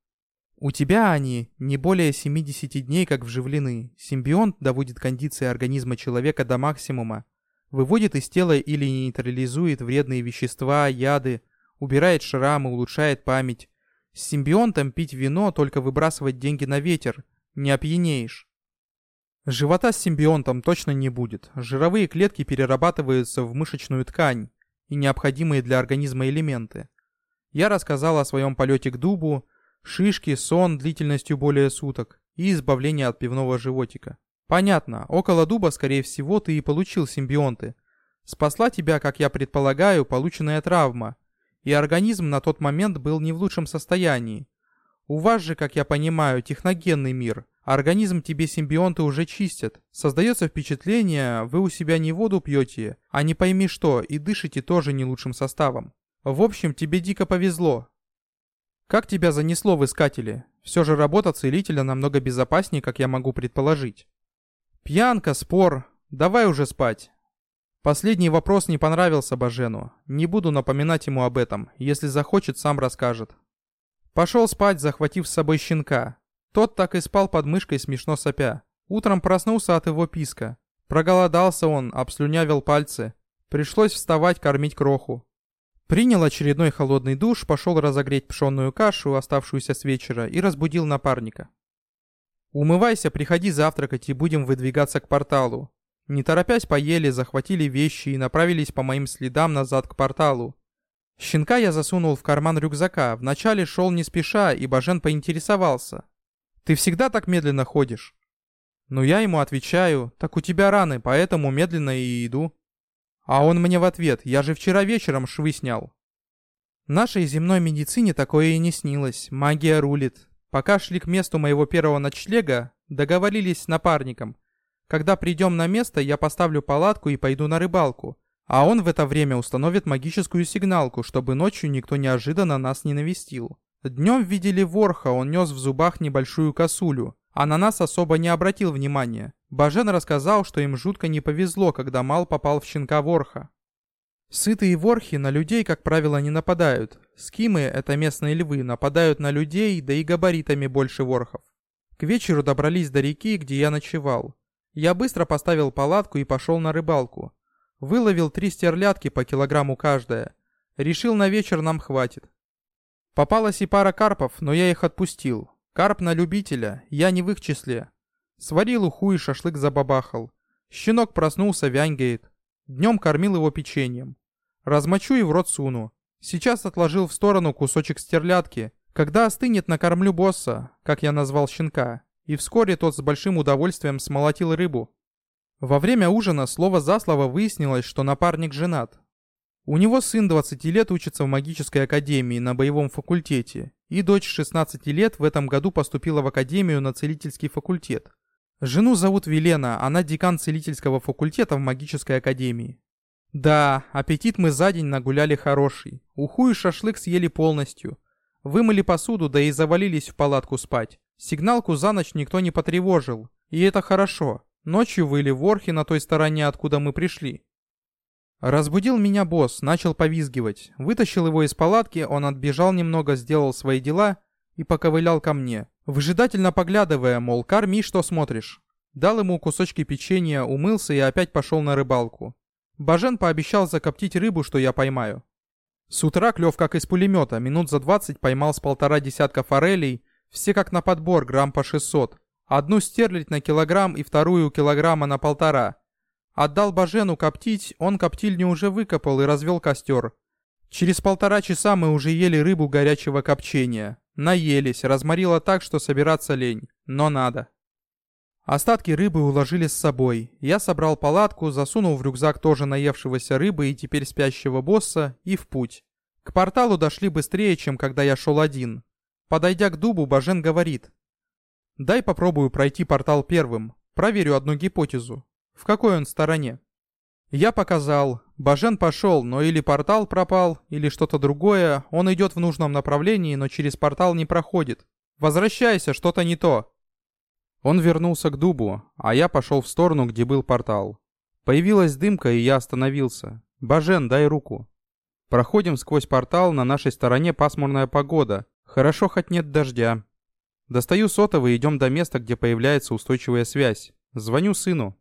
У тебя они не более 70 дней как вживлены. Симбионт доводит кондиции организма человека до максимума, выводит из тела или нейтрализует вредные вещества, яды, убирает шрамы, улучшает память. С симбионтом пить вино, только выбрасывать деньги на ветер, не опьянеешь. Живота с симбионтом точно не будет. Жировые клетки перерабатываются в мышечную ткань и необходимые для организма элементы. Я рассказал о своем полете к дубу, шишке, сон длительностью более суток и избавление от пивного животика. Понятно, около дуба, скорее всего, ты и получил симбионты. Спасла тебя, как я предполагаю, полученная травма. И организм на тот момент был не в лучшем состоянии. У вас же, как я понимаю, техногенный мир. Организм тебе симбионты уже чистят. Создается впечатление, вы у себя не воду пьете, а не пойми что, и дышите тоже не лучшим составом. В общем, тебе дико повезло. Как тебя занесло в искатели? Все же работа целителя намного безопаснее, как я могу предположить. Пьянка, спор. Давай уже спать. Последний вопрос не понравился Бажену. Не буду напоминать ему об этом. Если захочет, сам расскажет. Пошел спать, захватив с собой щенка. Тот так и спал под мышкой, смешно сопя. Утром проснулся от его писка. Проголодался он, обслюнявил пальцы. Пришлось вставать, кормить кроху. Принял очередной холодный душ, пошел разогреть пшенную кашу, оставшуюся с вечера, и разбудил напарника. Умывайся, приходи завтракать и будем выдвигаться к порталу. Не торопясь поели, захватили вещи и направились по моим следам назад к порталу. Щенка я засунул в карман рюкзака, вначале шел не спеша, и Бажен поинтересовался. «Ты всегда так медленно ходишь?» Ну я ему отвечаю, «Так у тебя раны, поэтому медленно и иду». А он мне в ответ, «Я же вчера вечером швы снял». Нашей земной медицине такое и не снилось, магия рулит. Пока шли к месту моего первого ночлега, договорились с напарником. Когда придем на место, я поставлю палатку и пойду на рыбалку. А он в это время установит магическую сигналку, чтобы ночью никто неожиданно нас не навестил. Днем видели ворха, он нес в зубах небольшую косулю, а на нас особо не обратил внимания. Бажен рассказал, что им жутко не повезло, когда Мал попал в щенка ворха. Сытые ворхи на людей, как правило, не нападают. Скимы, это местные львы, нападают на людей, да и габаритами больше ворхов. К вечеру добрались до реки, где я ночевал. Я быстро поставил палатку и пошел на рыбалку. Выловил три стерлядки по килограмму каждая. Решил на вечер нам хватит. Попалась и пара карпов, но я их отпустил. Карп на любителя, я не в их числе. Сварил уху и шашлык забабахал. Щенок проснулся, вяньгает. Днем кормил его печеньем. Размочу и в рот суну. Сейчас отложил в сторону кусочек стерлядки. Когда остынет, накормлю босса, как я назвал щенка. И вскоре тот с большим удовольствием смолотил рыбу. Во время ужина слово за слово выяснилось, что напарник женат. У него сын 20 лет учится в магической академии на боевом факультете, и дочь 16 лет в этом году поступила в академию на целительский факультет. Жену зовут Велена, она декан целительского факультета в магической академии. Да, аппетит мы за день нагуляли хороший. Уху и шашлык съели полностью. Вымыли посуду, да и завалились в палатку спать. Сигналку за ночь никто не потревожил. И это хорошо. Ночью выли ворхи на той стороне, откуда мы пришли. Разбудил меня босс, начал повизгивать. Вытащил его из палатки, он отбежал немного, сделал свои дела и поковылял ко мне. Выжидательно поглядывая, мол, корми, что смотришь. Дал ему кусочки печенья, умылся и опять пошел на рыбалку. Бажен пообещал закоптить рыбу, что я поймаю. С утра клев как из пулемета, минут за двадцать поймал с полтора десятка форелей, все как на подбор, грамм по шестьсот. Одну стерлить на килограмм и вторую килограмма на полтора. Отдал Бажену коптить, он коптильню уже выкопал и развел костер. Через полтора часа мы уже ели рыбу горячего копчения. Наелись, разморило так, что собираться лень. Но надо. Остатки рыбы уложили с собой. Я собрал палатку, засунул в рюкзак тоже наевшегося рыбы и теперь спящего босса, и в путь. К порталу дошли быстрее, чем когда я шел один. Подойдя к дубу, Бажен говорит. «Дай попробую пройти портал первым. Проверю одну гипотезу. В какой он стороне?» Я показал. Бажен пошел, но или портал пропал, или что-то другое. Он идет в нужном направлении, но через портал не проходит. Возвращайся, что-то не то. Он вернулся к дубу, а я пошел в сторону, где был портал. Появилась дымка, и я остановился. «Бажен, дай руку». Проходим сквозь портал, на нашей стороне пасмурная погода. Хорошо, хоть нет дождя. Достаю сотовый и идем до места, где появляется устойчивая связь. Звоню сыну.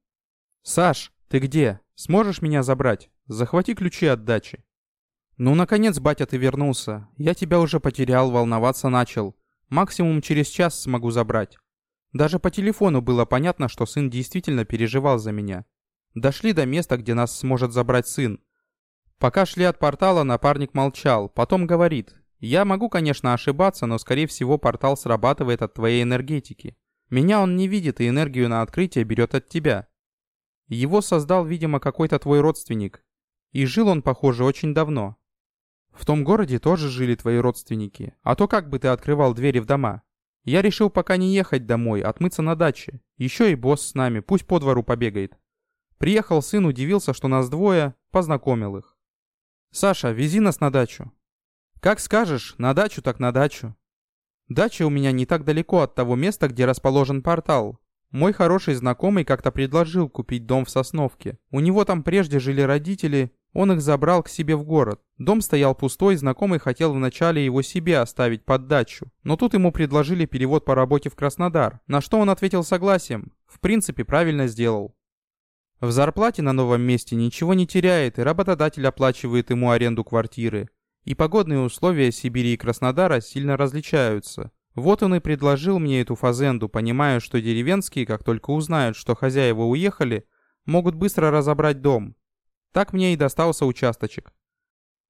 «Саш, ты где?» Сможешь меня забрать? Захвати ключи от дачи». «Ну, наконец, батя, ты вернулся. Я тебя уже потерял, волноваться начал. Максимум через час смогу забрать». Даже по телефону было понятно, что сын действительно переживал за меня. Дошли до места, где нас сможет забрать сын. Пока шли от портала, напарник молчал, потом говорит. «Я могу, конечно, ошибаться, но, скорее всего, портал срабатывает от твоей энергетики. Меня он не видит и энергию на открытие берет от тебя. Его создал, видимо, какой-то твой родственник. И жил он, похоже, очень давно. В том городе тоже жили твои родственники. А то как бы ты открывал двери в дома? Я решил пока не ехать домой, отмыться на даче. Еще и босс с нами, пусть по двору побегает. Приехал сын, удивился, что нас двое, познакомил их. Саша, вези нас на дачу. Как скажешь, на дачу так на дачу. Дача у меня не так далеко от того места, где расположен портал. Мой хороший знакомый как-то предложил купить дом в Сосновке. У него там прежде жили родители, он их забрал к себе в город. Дом стоял пустой, знакомый хотел вначале его себе оставить под дачу. Но тут ему предложили перевод по работе в Краснодар, на что он ответил согласием. В принципе, правильно сделал. В зарплате на новом месте ничего не теряет, и работодатель оплачивает ему аренду квартиры. И погодные условия Сибири и Краснодара сильно различаются. Вот он и предложил мне эту фазенду, понимая, что деревенские, как только узнают, что хозяева уехали, могут быстро разобрать дом. Так мне и достался участочек.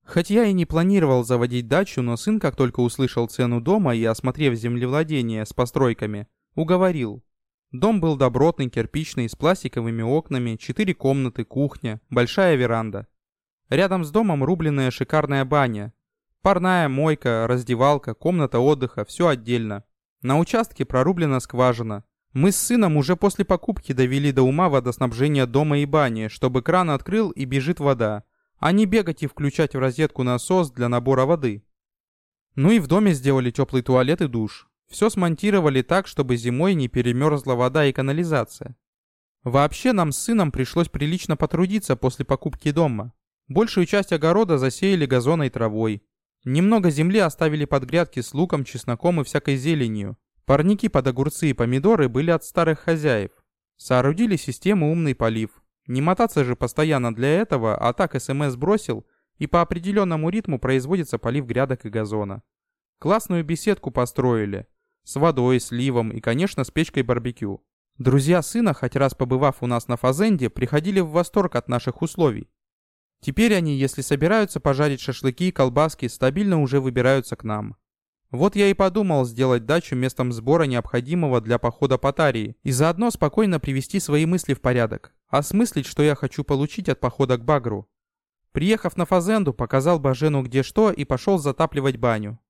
Хоть я и не планировал заводить дачу, но сын, как только услышал цену дома и осмотрев землевладение с постройками, уговорил. Дом был добротный, кирпичный, с пластиковыми окнами, четыре комнаты, кухня, большая веранда. Рядом с домом рубленная шикарная баня, Парная, мойка, раздевалка, комната отдыха, все отдельно. На участке прорублена скважина. Мы с сыном уже после покупки довели до ума водоснабжение дома и бани, чтобы кран открыл и бежит вода, а не бегать и включать в розетку насос для набора воды. Ну и в доме сделали теплый туалет и душ. Все смонтировали так, чтобы зимой не перемерзла вода и канализация. Вообще нам с сыном пришлось прилично потрудиться после покупки дома. Большую часть огорода засеяли газоной травой. Немного земли оставили под грядки с луком, чесноком и всякой зеленью. Парники под огурцы и помидоры были от старых хозяев. Соорудили систему «Умный полив». Не мотаться же постоянно для этого, а так СМС бросил, и по определенному ритму производится полив грядок и газона. Классную беседку построили. С водой, сливом и, конечно, с печкой барбекю. Друзья сына, хоть раз побывав у нас на Фазенде, приходили в восторг от наших условий. Теперь они, если собираются пожарить шашлыки и колбаски, стабильно уже выбираются к нам. Вот я и подумал сделать дачу местом сбора необходимого для похода по Тарии и заодно спокойно привести свои мысли в порядок, осмыслить, что я хочу получить от похода к Багру. Приехав на Фазенду, показал Бажену где что и пошел затапливать баню.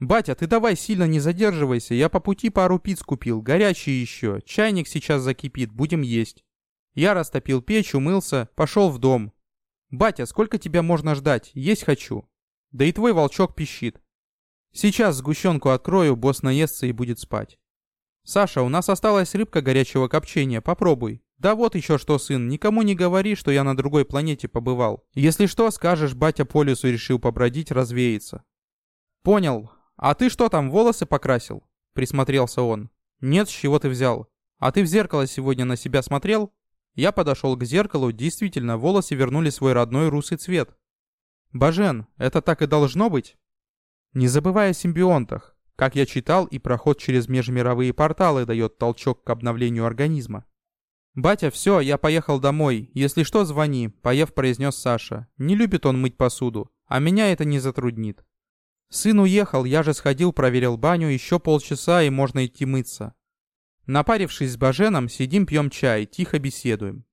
«Батя, ты давай сильно не задерживайся, я по пути пару пиц купил, горячие еще, чайник сейчас закипит, будем есть». Я растопил печь, умылся, пошел в дом. «Батя, сколько тебя можно ждать? Есть хочу». Да и твой волчок пищит. Сейчас сгущенку открою, босс наестся и будет спать. Саша, у нас осталась рыбка горячего копчения, попробуй. Да вот еще что, сын, никому не говори, что я на другой планете побывал. Если что, скажешь, батя по лесу решил побродить, развеется. Понял. А ты что там, волосы покрасил? Присмотрелся он. Нет, с чего ты взял? А ты в зеркало сегодня на себя смотрел? Я подошел к зеркалу, действительно, волосы вернули свой родной русый цвет. Бажен, это так и должно быть? Не забывая о симбионтах, как я читал, и проход через межмировые порталы дает толчок к обновлению организма. «Батя, все, я поехал домой. Если что, звони», — поев произнес Саша. «Не любит он мыть посуду, а меня это не затруднит». Сын уехал, я же сходил, проверил баню, еще полчаса и можно идти мыться. Напарившись с Баженом, сидим пьем чай, тихо беседуем.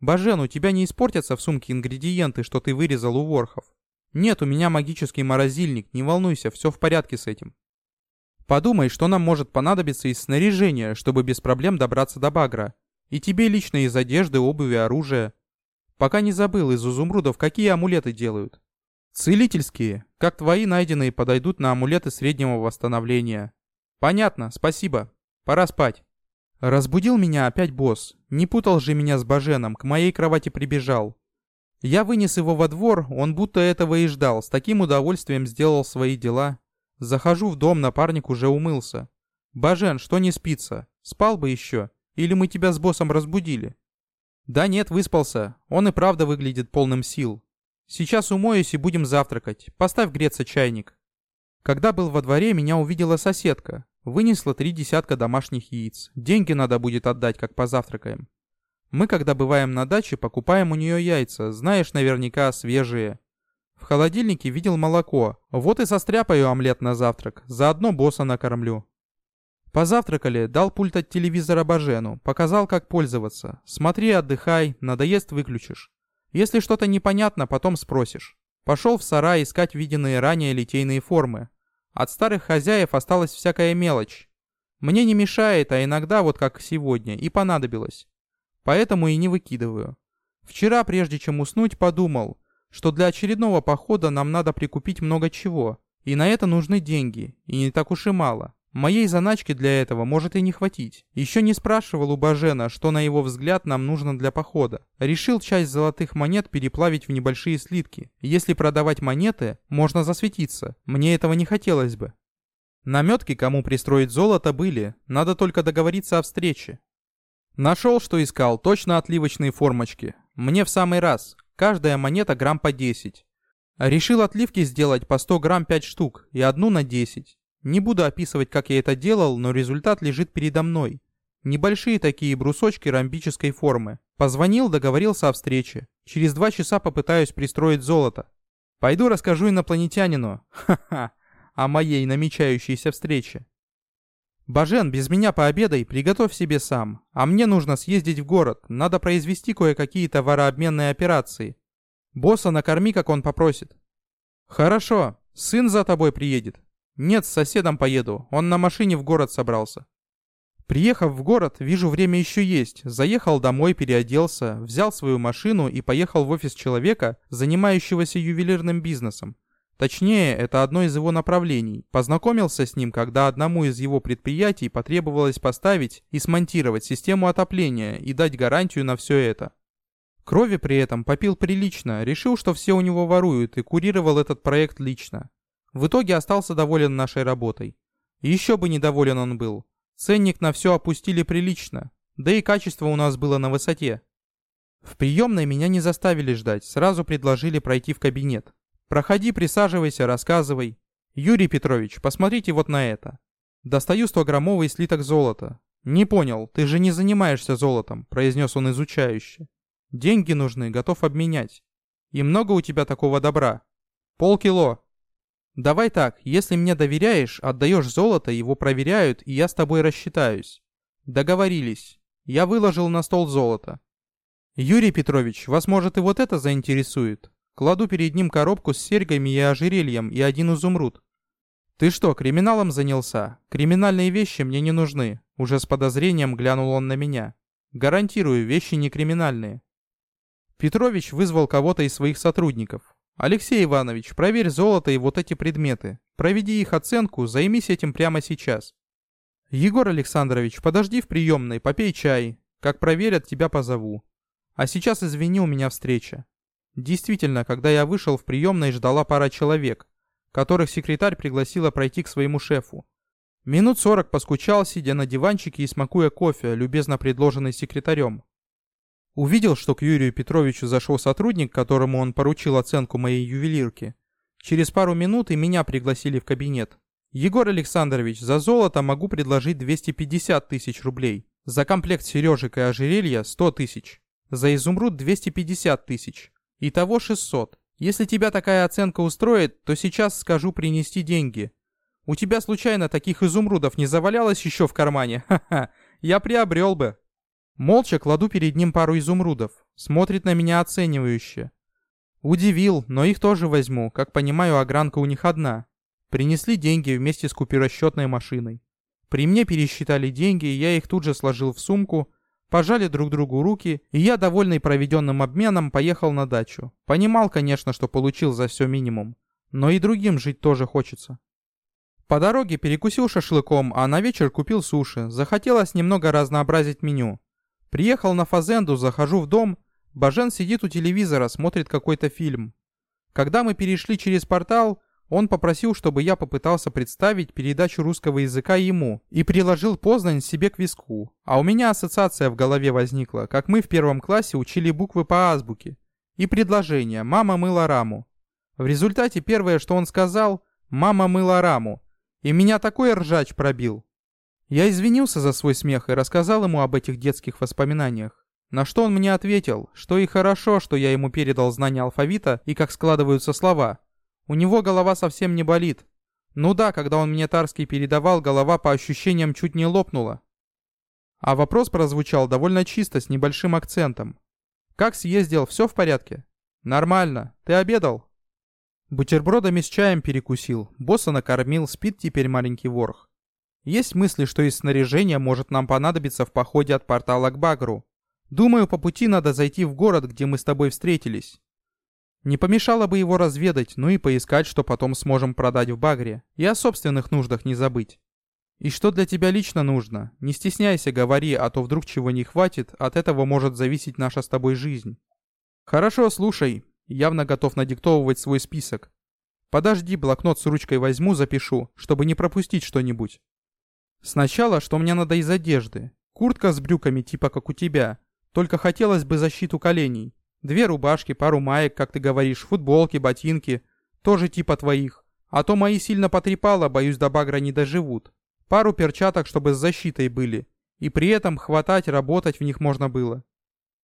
«Бажен, у тебя не испортятся в сумке ингредиенты, что ты вырезал у ворхов?» «Нет, у меня магический морозильник, не волнуйся, все в порядке с этим». «Подумай, что нам может понадобиться из снаряжения, чтобы без проблем добраться до Багра. И тебе лично из одежды, обуви, оружия. Пока не забыл, из изумрудов какие амулеты делают?» «Целительские, как твои найденные, подойдут на амулеты среднего восстановления». «Понятно, спасибо. Пора спать». Разбудил меня опять босс. Не путал же меня с Баженом, к моей кровати прибежал. Я вынес его во двор, он будто этого и ждал, с таким удовольствием сделал свои дела. Захожу в дом, напарник уже умылся. «Бажен, что не спится? Спал бы еще? Или мы тебя с боссом разбудили?» «Да нет, выспался. Он и правда выглядит полным сил. Сейчас умоюсь и будем завтракать. Поставь греться чайник». Когда был во дворе, меня увидела соседка. Вынесла три десятка домашних яиц. Деньги надо будет отдать, как позавтракаем. Мы, когда бываем на даче, покупаем у нее яйца, знаешь, наверняка свежие. В холодильнике видел молоко, вот и состряпаю омлет на завтрак, заодно босса накормлю. Позавтракали, дал пульт от телевизора Бажену, показал, как пользоваться. Смотри, отдыхай, надоест выключишь. Если что-то непонятно, потом спросишь. Пошел в сарай искать виденные ранее литейные формы. От старых хозяев осталась всякая мелочь. Мне не мешает, а иногда, вот как сегодня, и понадобилось. Поэтому и не выкидываю. Вчера, прежде чем уснуть, подумал, что для очередного похода нам надо прикупить много чего. И на это нужны деньги, и не так уж и мало. Моей заначки для этого может и не хватить. Еще не спрашивал у Бажена, что на его взгляд нам нужно для похода. Решил часть золотых монет переплавить в небольшие слитки. Если продавать монеты, можно засветиться. Мне этого не хотелось бы. Наметки, кому пристроить золото, были. Надо только договориться о встрече. Нашел, что искал, точно отливочные формочки. Мне в самый раз. Каждая монета грамм по 10. Решил отливки сделать по 100 грамм 5 штук и одну на 10. Не буду описывать, как я это делал, но результат лежит передо мной. Небольшие такие брусочки ромбической формы. Позвонил, договорился о встрече. Через два часа попытаюсь пристроить золото. Пойду расскажу инопланетянину, ха-ха, о моей намечающейся встрече. Бажен, без меня пообедай, приготовь себе сам. А мне нужно съездить в город, надо произвести кое-какие товарообменные операции. Босса накорми, как он попросит. Хорошо, сын за тобой приедет. «Нет, с соседом поеду. Он на машине в город собрался». Приехав в город, вижу, время еще есть. Заехал домой, переоделся, взял свою машину и поехал в офис человека, занимающегося ювелирным бизнесом. Точнее, это одно из его направлений. Познакомился с ним, когда одному из его предприятий потребовалось поставить и смонтировать систему отопления и дать гарантию на все это. Крови при этом попил прилично, решил, что все у него воруют и курировал этот проект лично. В итоге остался доволен нашей работой. Еще бы недоволен он был. Ценник на все опустили прилично, да и качество у нас было на высоте. В приемной меня не заставили ждать, сразу предложили пройти в кабинет. Проходи, присаживайся, рассказывай. Юрий Петрович, посмотрите вот на это. Достаю 100-граммовый слиток золота. Не понял, ты же не занимаешься золотом, произнес он изучающе. Деньги нужны, готов обменять. И много у тебя такого добра? Полкило. Давай так, если мне доверяешь, отдаешь золото, его проверяют, и я с тобой рассчитаюсь. Договорились. Я выложил на стол золото. Юрий Петрович, вас может и вот это заинтересует. Кладу перед ним коробку с серьгами и ожерельем и один изумруд. Ты что, криминалом занялся? Криминальные вещи мне не нужны. Уже с подозрением глянул он на меня. Гарантирую, вещи не криминальные. Петрович вызвал кого-то из своих сотрудников. «Алексей Иванович, проверь золото и вот эти предметы. Проведи их оценку, займись этим прямо сейчас». «Егор Александрович, подожди в приемной, попей чай. Как проверят, тебя позову. А сейчас, извини, у меня встреча». Действительно, когда я вышел в приемной, ждала пара человек, которых секретарь пригласила пройти к своему шефу. Минут сорок поскучал, сидя на диванчике и смакуя кофе, любезно предложенный секретарем. Увидел, что к Юрию Петровичу зашел сотрудник, которому он поручил оценку моей ювелирки. Через пару минут и меня пригласили в кабинет. «Егор Александрович, за золото могу предложить 250 тысяч рублей. За комплект сережек и ожерелья 100 тысяч. За изумруд 250 тысяч. Итого 600. Если тебя такая оценка устроит, то сейчас скажу принести деньги. У тебя случайно таких изумрудов не завалялось еще в кармане? Ха-ха, я приобрел бы». Молча кладу перед ним пару изумрудов. Смотрит на меня оценивающе. Удивил, но их тоже возьму. Как понимаю, огранка у них одна. Принесли деньги вместе с купюросчетной машиной. При мне пересчитали деньги, я их тут же сложил в сумку, пожали друг другу руки, и я, довольный проведенным обменом, поехал на дачу. Понимал, конечно, что получил за все минимум. Но и другим жить тоже хочется. По дороге перекусил шашлыком, а на вечер купил суши. Захотелось немного разнообразить меню. Приехал на Фазенду, захожу в дом. Бажен сидит у телевизора, смотрит какой-то фильм. Когда мы перешли через портал, он попросил, чтобы я попытался представить передачу русского языка ему и приложил Познань себе к виску. А у меня ассоциация в голове возникла, как мы в первом классе учили буквы по азбуке. И предложение «Мама мыла раму». В результате первое, что он сказал «Мама мыла раму». И меня такой ржач пробил. Я извинился за свой смех и рассказал ему об этих детских воспоминаниях. На что он мне ответил, что и хорошо, что я ему передал знания алфавита и как складываются слова. У него голова совсем не болит. Ну да, когда он мне Тарский передавал, голова по ощущениям чуть не лопнула. А вопрос прозвучал довольно чисто, с небольшим акцентом. «Как съездил? Все в порядке?» «Нормально. Ты обедал?» Бутербродами с чаем перекусил. Босса накормил, спит теперь маленький ворх. Есть мысли, что из снаряжения может нам понадобиться в походе от портала к Багру. Думаю, по пути надо зайти в город, где мы с тобой встретились. Не помешало бы его разведать, ну и поискать, что потом сможем продать в Багре. И о собственных нуждах не забыть. И что для тебя лично нужно? Не стесняйся, говори, а то вдруг чего не хватит, от этого может зависеть наша с тобой жизнь. Хорошо, слушай. Явно готов надиктовывать свой список. Подожди, блокнот с ручкой возьму, запишу, чтобы не пропустить что-нибудь. Сначала, что мне надо из одежды. Куртка с брюками, типа как у тебя. Только хотелось бы защиту коленей. Две рубашки, пару маек, как ты говоришь, футболки, ботинки. Тоже типа твоих. А то мои сильно потрепало, боюсь, до багра не доживут. Пару перчаток, чтобы с защитой были. И при этом хватать, работать в них можно было.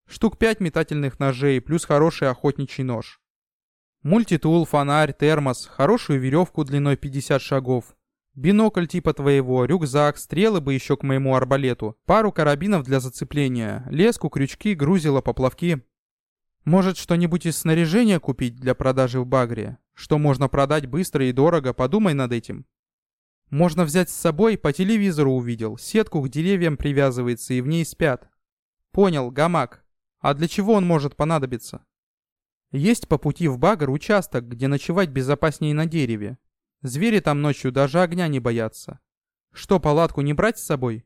Штук пять метательных ножей, плюс хороший охотничий нож. Мультитул, фонарь, термос, хорошую веревку длиной 50 шагов, Бинокль типа твоего, рюкзак, стрелы бы еще к моему арбалету, пару карабинов для зацепления, леску, крючки, грузила, поплавки. Может, что-нибудь из снаряжения купить для продажи в Багре? Что можно продать быстро и дорого, подумай над этим. Можно взять с собой, по телевизору увидел, сетку к деревьям привязывается и в ней спят. Понял, гамак. А для чего он может понадобиться? Есть по пути в Багр участок, где ночевать безопаснее на дереве. Звери там ночью даже огня не боятся. Что, палатку не брать с собой?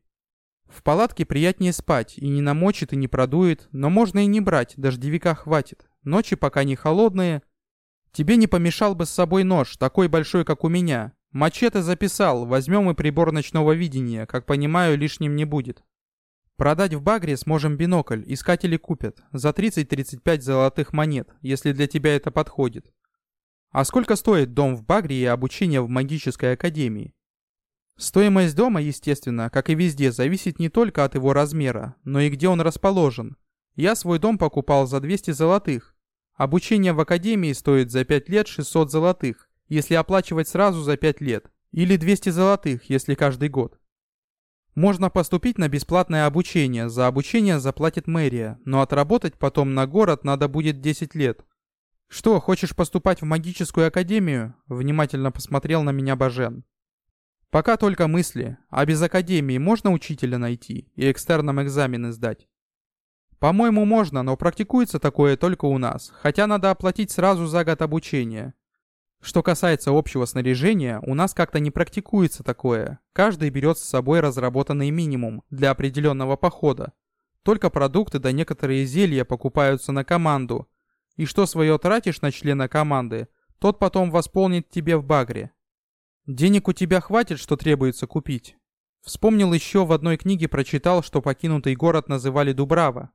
В палатке приятнее спать, и не намочит, и не продует, но можно и не брать, дождевика хватит. Ночи пока не холодные. Тебе не помешал бы с собой нож, такой большой, как у меня. Мачете записал, возьмем и прибор ночного видения, как понимаю, лишним не будет. Продать в Багре сможем бинокль, искатели купят, за 30-35 золотых монет, если для тебя это подходит. А сколько стоит дом в Багре и обучение в магической академии? Стоимость дома, естественно, как и везде, зависит не только от его размера, но и где он расположен. Я свой дом покупал за 200 золотых. Обучение в академии стоит за 5 лет 600 золотых, если оплачивать сразу за 5 лет, или 200 золотых, если каждый год. Можно поступить на бесплатное обучение, за обучение заплатит мэрия, но отработать потом на город надо будет 10 лет. «Что, хочешь поступать в магическую академию?» – внимательно посмотрел на меня Бажен. Пока только мысли, а без академии можно учителя найти и экстерном экзамены сдать? По-моему, можно, но практикуется такое только у нас, хотя надо оплатить сразу за год обучения. Что касается общего снаряжения, у нас как-то не практикуется такое. Каждый берет с собой разработанный минимум для определенного похода. Только продукты да некоторые зелья покупаются на команду. И что свое тратишь на члена команды, тот потом восполнит тебе в багре. Денег у тебя хватит, что требуется купить. Вспомнил еще в одной книге прочитал, что покинутый город называли Дубрава.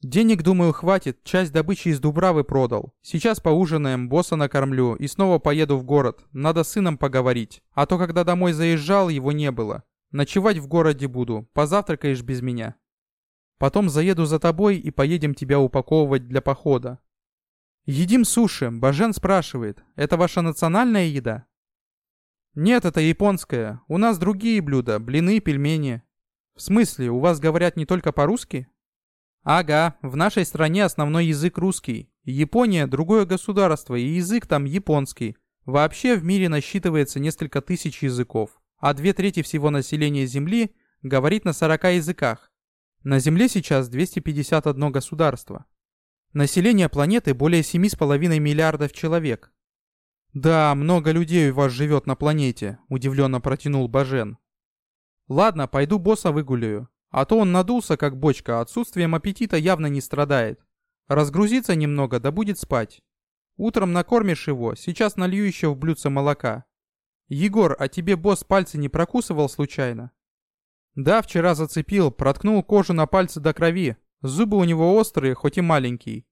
Денег, думаю, хватит, часть добычи из Дубравы продал. Сейчас поужинаем, босса накормлю и снова поеду в город. Надо с сыном поговорить. А то, когда домой заезжал, его не было. Ночевать в городе буду, позавтракаешь без меня. Потом заеду за тобой и поедем тебя упаковывать для похода. Едим суши, Бажен спрашивает, это ваша национальная еда? «Нет, это японское. У нас другие блюда, блины, пельмени». «В смысле, у вас говорят не только по-русски?» «Ага, в нашей стране основной язык русский. Япония – другое государство, и язык там японский. Вообще в мире насчитывается несколько тысяч языков, а две трети всего населения Земли говорит на 40 языках. На Земле сейчас 251 государство. Население планеты более 7,5 миллиардов человек. «Да, много людей у вас живет на планете», — удивленно протянул Бажен. «Ладно, пойду босса выгуляю. А то он надулся, как бочка, отсутствием аппетита явно не страдает. Разгрузится немного, да будет спать. Утром накормишь его, сейчас налью еще в блюдце молока. Егор, а тебе босс пальцы не прокусывал случайно?» «Да, вчера зацепил, проткнул кожу на пальце до крови. Зубы у него острые, хоть и маленькие.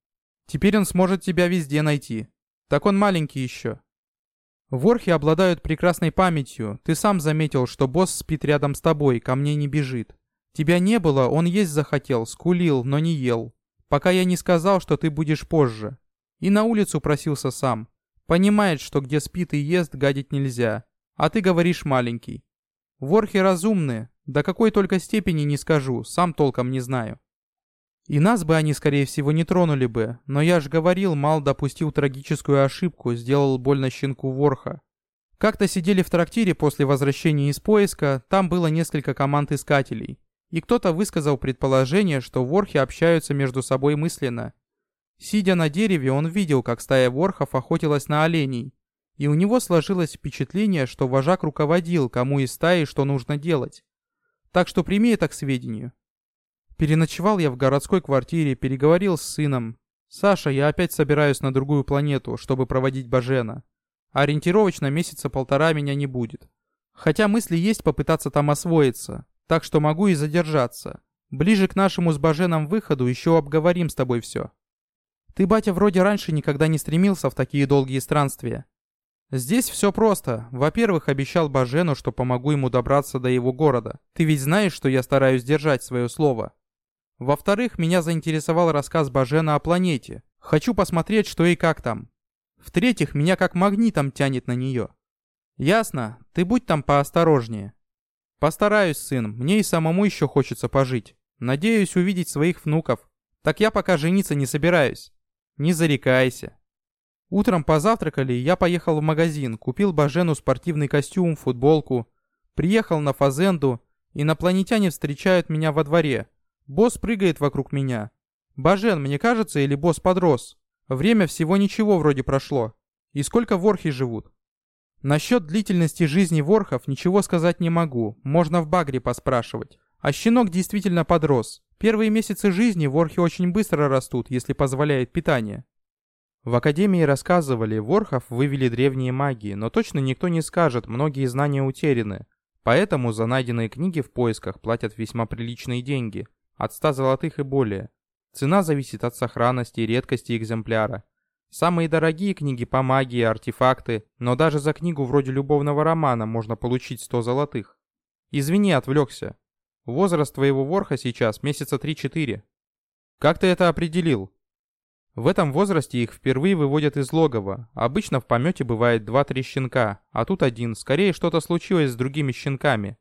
Теперь он сможет тебя везде найти. Так он маленький еще. Ворхи обладают прекрасной памятью. Ты сам заметил, что босс спит рядом с тобой, ко мне не бежит. Тебя не было, он есть захотел, скулил, но не ел. Пока я не сказал, что ты будешь позже. И на улицу просился сам. Понимает, что где спит и ест, гадить нельзя. А ты говоришь маленький. Ворхи разумны, до какой только степени не скажу, сам толком не знаю. И нас бы они, скорее всего, не тронули бы, но я ж говорил, Мал допустил трагическую ошибку, сделал больно щенку Ворха. Как-то сидели в трактире после возвращения из поиска, там было несколько команд искателей. И кто-то высказал предположение, что ворхи общаются между собой мысленно. Сидя на дереве, он видел, как стая ворхов охотилась на оленей. И у него сложилось впечатление, что вожак руководил, кому из стаи что нужно делать. Так что прими это к сведению. Переночевал я в городской квартире, переговорил с сыном. «Саша, я опять собираюсь на другую планету, чтобы проводить Бажена. Ориентировочно месяца полтора меня не будет. Хотя мысли есть попытаться там освоиться, так что могу и задержаться. Ближе к нашему с Баженом выходу еще обговорим с тобой все. Ты, батя, вроде раньше никогда не стремился в такие долгие странствия. Здесь все просто. Во-первых, обещал Бажену, что помогу ему добраться до его города. Ты ведь знаешь, что я стараюсь держать свое слово. Во-вторых, меня заинтересовал рассказ Бажена о планете. Хочу посмотреть, что и как там. В-третьих, меня как магнитом тянет на нее. Ясно, ты будь там поосторожнее. Постараюсь, сын, мне и самому еще хочется пожить. Надеюсь увидеть своих внуков. Так я пока жениться не собираюсь. Не зарекайся. Утром позавтракали, я поехал в магазин, купил Бажену спортивный костюм, футболку. Приехал на Фазенду, инопланетяне встречают меня во дворе. Босс прыгает вокруг меня. Бажен, мне кажется, или босс подрос? Время всего ничего вроде прошло. И сколько ворхи живут? Насчет длительности жизни ворхов ничего сказать не могу, можно в Багре поспрашивать. А щенок действительно подрос. Первые месяцы жизни ворхи очень быстро растут, если позволяет питание. В академии рассказывали, ворхов вывели древние магии, но точно никто не скажет, многие знания утеряны. Поэтому за найденные книги в поисках платят весьма приличные деньги, от 100 золотых и более. Цена зависит от сохранности и редкости экземпляра. Самые дорогие книги по магии, артефакты, но даже за книгу вроде любовного романа можно получить 100 золотых. Извини, отвлекся. Возраст твоего ворха сейчас месяца 3-4. Как ты это определил? В этом возрасте их впервые выводят из логова. Обычно в помете бывает 2-3 щенка, а тут один. Скорее что-то случилось с другими щенками.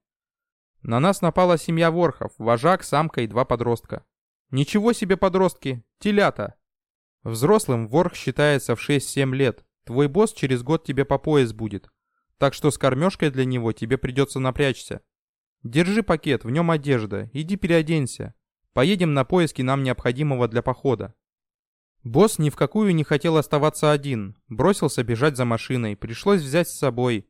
На нас напала семья ворхов, вожак, самка и два подростка. Ничего себе подростки, телята. Взрослым ворх считается в 6-7 лет. Твой босс через год тебе по пояс будет. Так что с кормежкой для него тебе придется напрячься. Держи пакет, в нем одежда, иди переоденься. Поедем на поиски нам необходимого для похода. Босс ни в какую не хотел оставаться один. Бросился бежать за машиной, пришлось взять с собой.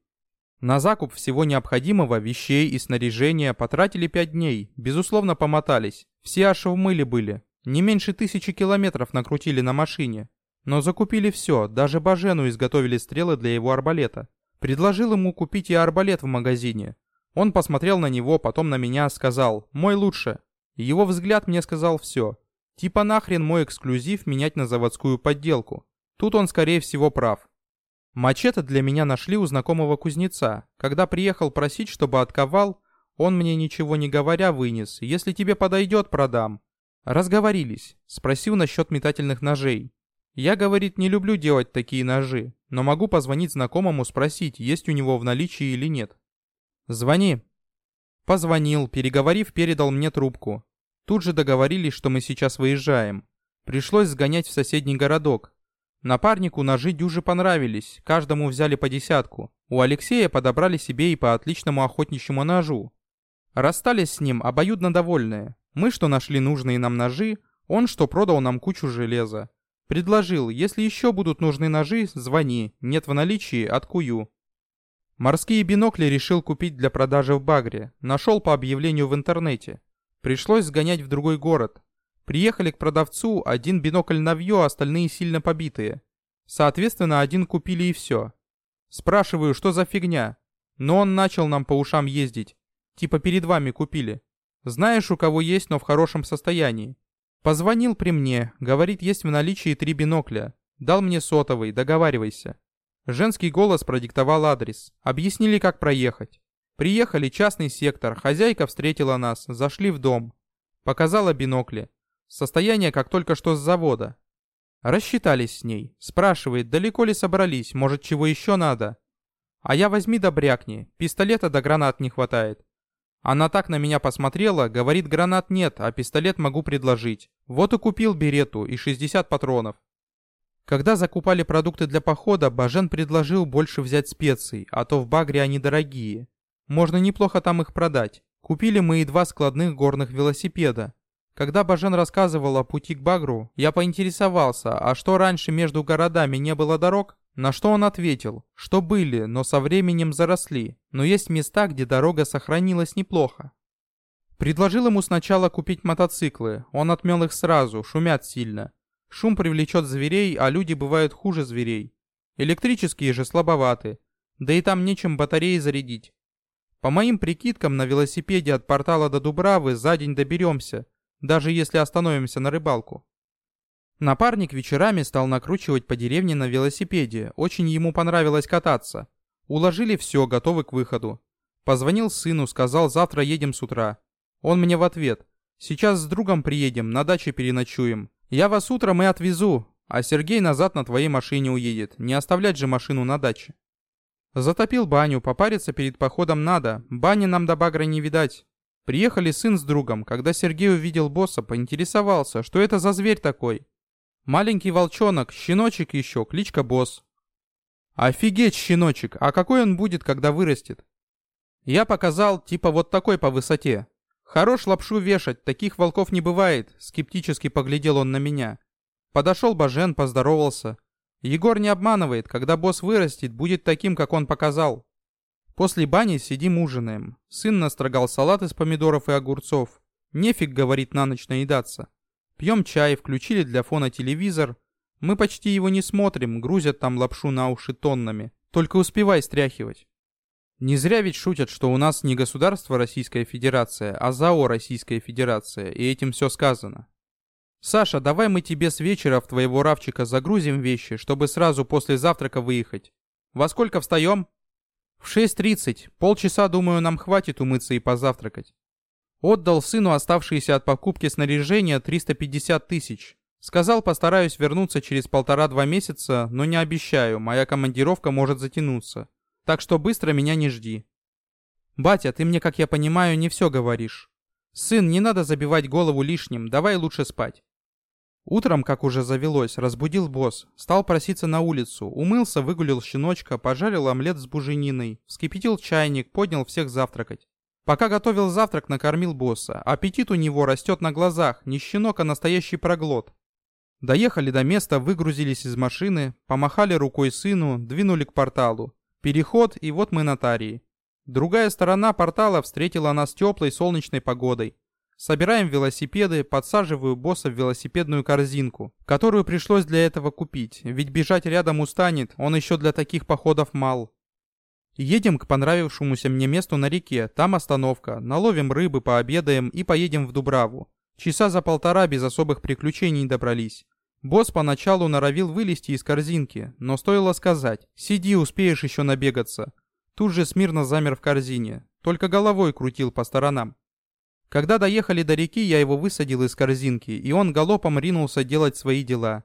На закуп всего необходимого, вещей и снаряжения потратили пять дней, безусловно помотались. Все аж в мыле были. Не меньше тысячи километров накрутили на машине. Но закупили все, даже Бажену изготовили стрелы для его арбалета. Предложил ему купить и арбалет в магазине. Он посмотрел на него, потом на меня, сказал «Мой лучше». Его взгляд мне сказал все. Типа нахрен мой эксклюзив менять на заводскую подделку. Тут он скорее всего прав. Мачете для меня нашли у знакомого кузнеца. Когда приехал просить, чтобы отковал, он мне ничего не говоря вынес. Если тебе подойдет, продам. Разговорились. Спросил насчет метательных ножей. Я, говорит, не люблю делать такие ножи, но могу позвонить знакомому спросить, есть у него в наличии или нет. Звони. Позвонил, переговорив, передал мне трубку. Тут же договорились, что мы сейчас выезжаем. Пришлось сгонять в соседний городок. Напарнику ножи дюжи понравились, каждому взяли по десятку. У Алексея подобрали себе и по отличному охотничьему ножу. Расстались с ним обоюдно довольные. Мы, что нашли нужные нам ножи, он, что продал нам кучу железа. Предложил, если еще будут нужны ножи, звони, нет в наличии, откую. Морские бинокли решил купить для продажи в Багре, нашел по объявлению в интернете. Пришлось сгонять в другой город. Приехали к продавцу, один бинокль навье, остальные сильно побитые. Соответственно, один купили и все. Спрашиваю, что за фигня? Но он начал нам по ушам ездить. Типа перед вами купили. Знаешь, у кого есть, но в хорошем состоянии. Позвонил при мне, говорит, есть в наличии три бинокля. Дал мне сотовый, договаривайся. Женский голос продиктовал адрес. Объяснили, как проехать. Приехали, частный сектор, хозяйка встретила нас, зашли в дом. Показала бинокли. Состояние, как только что с завода. Рассчитались с ней. Спрашивает, далеко ли собрались, может, чего еще надо? А я возьми да брякни, пистолета до гранат не хватает. Она так на меня посмотрела, говорит, гранат нет, а пистолет могу предложить. Вот и купил берету и 60 патронов. Когда закупали продукты для похода, Бажен предложил больше взять специй, а то в Багре они дорогие. Можно неплохо там их продать. Купили мы и два складных горных велосипеда. Когда Бажен рассказывал о пути к Багру, я поинтересовался, а что раньше между городами не было дорог? На что он ответил, что были, но со временем заросли, но есть места, где дорога сохранилась неплохо. Предложил ему сначала купить мотоциклы, он отмел их сразу, шумят сильно. Шум привлечет зверей, а люди бывают хуже зверей. Электрические же слабоваты, да и там нечем батареи зарядить. По моим прикидкам, на велосипеде от портала до Дубравы за день доберемся, даже если остановимся на рыбалку. Напарник вечерами стал накручивать по деревне на велосипеде, очень ему понравилось кататься. Уложили все, готовы к выходу. Позвонил сыну, сказал, завтра едем с утра. Он мне в ответ, сейчас с другом приедем, на даче переночуем. Я вас утром и отвезу, а Сергей назад на твоей машине уедет, не оставлять же машину на даче. Затопил баню, попариться перед походом надо, бани нам до багра не видать. Приехали сын с другом, когда Сергей увидел босса, поинтересовался, что это за зверь такой. Маленький волчонок, щеночек еще, кличка Босс. Офигеть, щеночек, а какой он будет, когда вырастет? Я показал, типа вот такой по высоте. Хорош лапшу вешать, таких волков не бывает, скептически поглядел он на меня. Подошел Бажен, поздоровался. Егор не обманывает, когда босс вырастет, будет таким, как он показал. После бани сидим ужинаем. Сын настрогал салат из помидоров и огурцов. Нефиг, говорит, на ночь наедаться. Пьем чай, включили для фона телевизор. Мы почти его не смотрим, грузят там лапшу на уши тоннами. Только успевай стряхивать. Не зря ведь шутят, что у нас не государство Российская Федерация, а ЗАО Российская Федерация, и этим все сказано. Саша, давай мы тебе с вечера в твоего равчика загрузим вещи, чтобы сразу после завтрака выехать. Во сколько встаем? В 6.30. Полчаса, думаю, нам хватит умыться и позавтракать. Отдал сыну оставшиеся от покупки снаряжения 350 тысяч. Сказал, постараюсь вернуться через полтора-два месяца, но не обещаю, моя командировка может затянуться. Так что быстро меня не жди. Батя, ты мне, как я понимаю, не все говоришь. Сын, не надо забивать голову лишним, давай лучше спать. Утром, как уже завелось, разбудил босс, стал проситься на улицу, умылся, выгулил щеночка, пожарил омлет с бужениной, вскипятил чайник, поднял всех завтракать. Пока готовил завтрак, накормил босса. Аппетит у него растет на глазах, не щенок, а настоящий проглот. Доехали до места, выгрузились из машины, помахали рукой сыну, двинули к порталу. Переход, и вот мы на Тарии. Другая сторона портала встретила нас теплой солнечной погодой. Собираем велосипеды, подсаживаю босса в велосипедную корзинку, которую пришлось для этого купить, ведь бежать рядом устанет, он еще для таких походов мал. Едем к понравившемуся мне месту на реке, там остановка, наловим рыбы, пообедаем и поедем в Дубраву. Часа за полтора без особых приключений добрались. Босс поначалу норовил вылезти из корзинки, но стоило сказать «Сиди, успеешь еще набегаться». Тут же смирно замер в корзине, только головой крутил по сторонам. Когда доехали до реки, я его высадил из корзинки, и он галопом ринулся делать свои дела.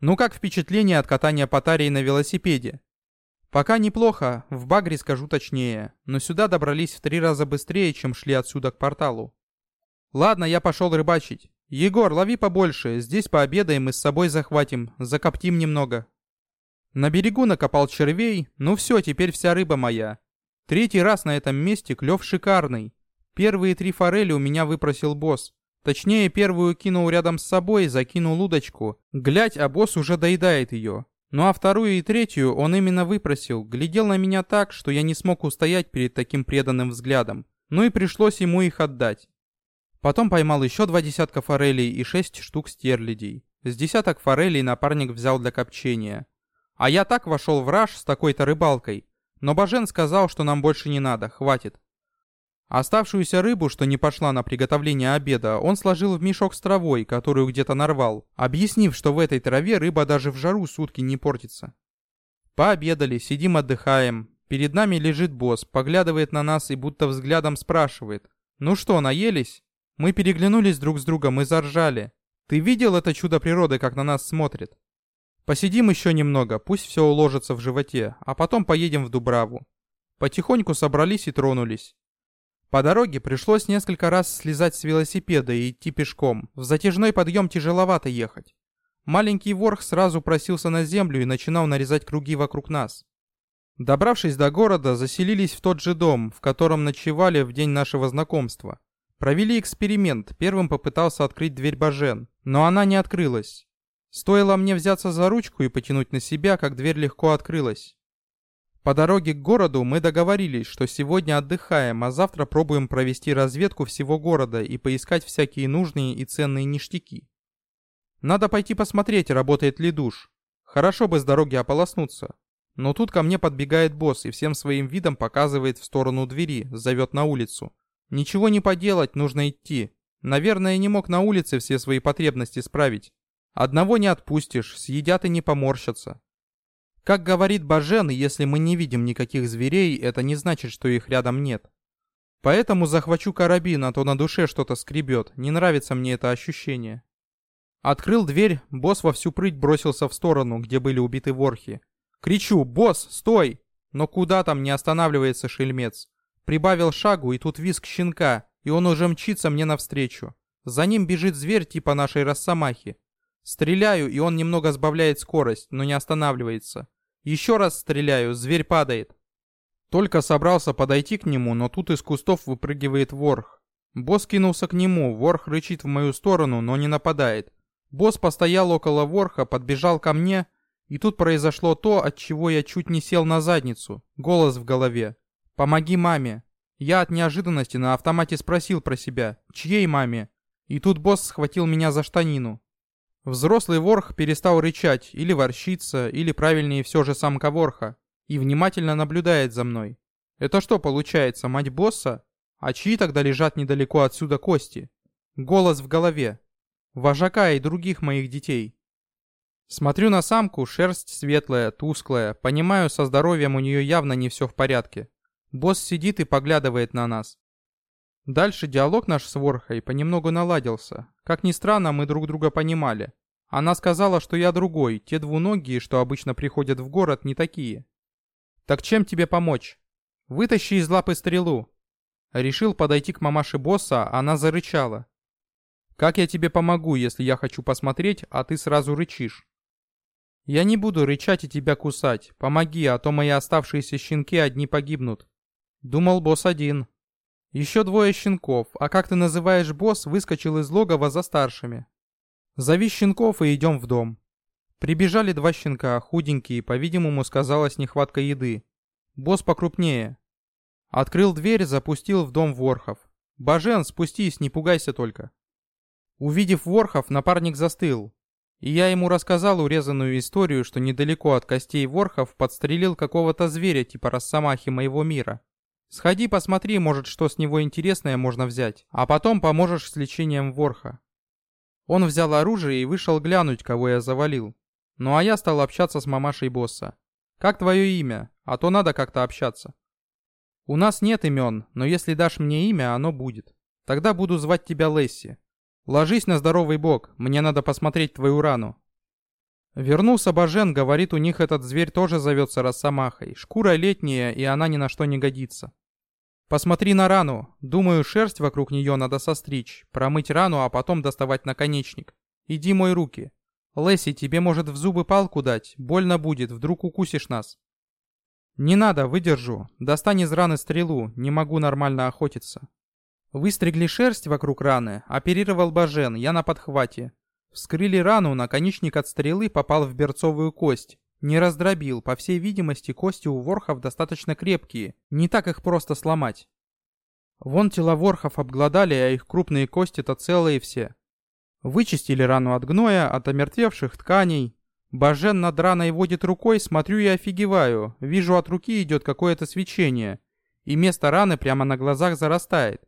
Ну как впечатление от катания по Тарии на велосипеде? Пока неплохо, в Багре скажу точнее, но сюда добрались в три раза быстрее, чем шли отсюда к порталу. Ладно, я пошел рыбачить. Егор, лови побольше, здесь пообедаем и с собой захватим, закоптим немного. На берегу накопал червей, ну все, теперь вся рыба моя. Третий раз на этом месте клев шикарный. Первые три форели у меня выпросил босс. Точнее, первую кинул рядом с собой, закинул удочку. Глядь, а босс уже доедает ее. Ну а вторую и третью он именно выпросил, глядел на меня так, что я не смог устоять перед таким преданным взглядом. Ну и пришлось ему их отдать. Потом поймал еще два десятка форелей и шесть штук стерлядей. С десяток форелей напарник взял для копчения. А я так вошел в раж с такой-то рыбалкой. Но Бажен сказал, что нам больше не надо, хватит. Оставшуюся рыбу, что не пошла на приготовление обеда, он сложил в мешок с травой, которую где-то нарвал, объяснив, что в этой траве рыба даже в жару сутки не портится. Пообедали, сидим отдыхаем. Перед нами лежит босс, поглядывает на нас и будто взглядом спрашивает. «Ну что, наелись?» Мы переглянулись друг с другом и заржали. «Ты видел это чудо природы, как на нас смотрит?» «Посидим еще немного, пусть все уложится в животе, а потом поедем в Дубраву». Потихоньку собрались и тронулись. По дороге пришлось несколько раз слезать с велосипеда и идти пешком. В затяжной подъем тяжеловато ехать. Маленький ворх сразу просился на землю и начинал нарезать круги вокруг нас. Добравшись до города, заселились в тот же дом, в котором ночевали в день нашего знакомства. Провели эксперимент, первым попытался открыть дверь Бажен, но она не открылась. Стоило мне взяться за ручку и потянуть на себя, как дверь легко открылась. По дороге к городу мы договорились, что сегодня отдыхаем, а завтра пробуем провести разведку всего города и поискать всякие нужные и ценные ништяки. Надо пойти посмотреть, работает ли душ. Хорошо бы с дороги ополоснуться. Но тут ко мне подбегает босс и всем своим видом показывает в сторону двери, зовет на улицу. Ничего не поделать, нужно идти. Наверное, не мог на улице все свои потребности справить. Одного не отпустишь, съедят и не поморщатся. Как говорит Бажен, если мы не видим никаких зверей, это не значит, что их рядом нет. Поэтому захвачу карабин, а то на душе что-то скребет. Не нравится мне это ощущение. Открыл дверь, босс во всю прыть бросился в сторону, где были убиты ворхи. Кричу «Босс, стой!» Но куда там не останавливается шельмец. Прибавил шагу, и тут визг щенка, и он уже мчится мне навстречу. За ним бежит зверь типа нашей росомахи. Стреляю, и он немного сбавляет скорость, но не останавливается. Еще раз стреляю, зверь падает. Только собрался подойти к нему, но тут из кустов выпрыгивает ворх. Босс кинулся к нему, ворх рычит в мою сторону, но не нападает. Босс постоял около ворха, подбежал ко мне, и тут произошло то, от чего я чуть не сел на задницу. Голос в голове. Помоги маме. Я от неожиданности на автомате спросил про себя, чьей маме? И тут босс схватил меня за штанину. Взрослый ворх перестал рычать, или ворщиться, или правильнее все же самка ворха, и внимательно наблюдает за мной. Это что получается, мать босса? А чьи тогда лежат недалеко отсюда кости? Голос в голове. Вожака и других моих детей. Смотрю на самку, шерсть светлая, тусклая, понимаю, со здоровьем у нее явно не все в порядке. Босс сидит и поглядывает на нас. Дальше диалог наш с Ворхой понемногу наладился. Как ни странно, мы друг друга понимали. Она сказала, что я другой, те двуногие, что обычно приходят в город, не такие. «Так чем тебе помочь?» «Вытащи из лапы стрелу». Решил подойти к мамаше босса, она зарычала. «Как я тебе помогу, если я хочу посмотреть, а ты сразу рычишь?» «Я не буду рычать и тебя кусать. Помоги, а то мои оставшиеся щенки одни погибнут». Думал босс один. Еще двое щенков, а как ты называешь босс, выскочил из логова за старшими. Зови щенков и идем в дом. Прибежали два щенка, худенькие, по-видимому, сказалась нехватка еды. Босс покрупнее. Открыл дверь, запустил в дом ворхов. «Бажен, спустись, не пугайся только». Увидев ворхов, напарник застыл. И я ему рассказал урезанную историю, что недалеко от костей ворхов подстрелил какого-то зверя типа росомахи моего мира. Сходи посмотри, может, что с него интересное можно взять, а потом поможешь с лечением ворха. Он взял оружие и вышел глянуть, кого я завалил. Ну а я стал общаться с мамашей босса. «Как твое имя? А то надо как-то общаться». «У нас нет имен, но если дашь мне имя, оно будет. Тогда буду звать тебя Лесси. Ложись на здоровый бок, мне надо посмотреть твою рану». Вернулся Бажен, говорит, у них этот зверь тоже зовется Росомахой. Шкура летняя, и она ни на что не годится. Посмотри на рану. Думаю, шерсть вокруг нее надо состричь, промыть рану, а потом доставать наконечник. Иди мой руки. Лесси, тебе может в зубы палку дать, больно будет, вдруг укусишь нас. Не надо, выдержу. Достань из раны стрелу, не могу нормально охотиться. Выстригли шерсть вокруг раны, оперировал Бажен, я на подхвате. Вскрыли рану, наконечник от стрелы попал в берцовую кость. Не раздробил, по всей видимости, кости у ворхов достаточно крепкие, не так их просто сломать. Вон тела ворхов обглодали, а их крупные кости-то целые все. Вычистили рану от гноя, от омертвевших тканей. Бажен над раной водит рукой, смотрю и офигеваю. Вижу, от руки идет какое-то свечение. И место раны прямо на глазах зарастает.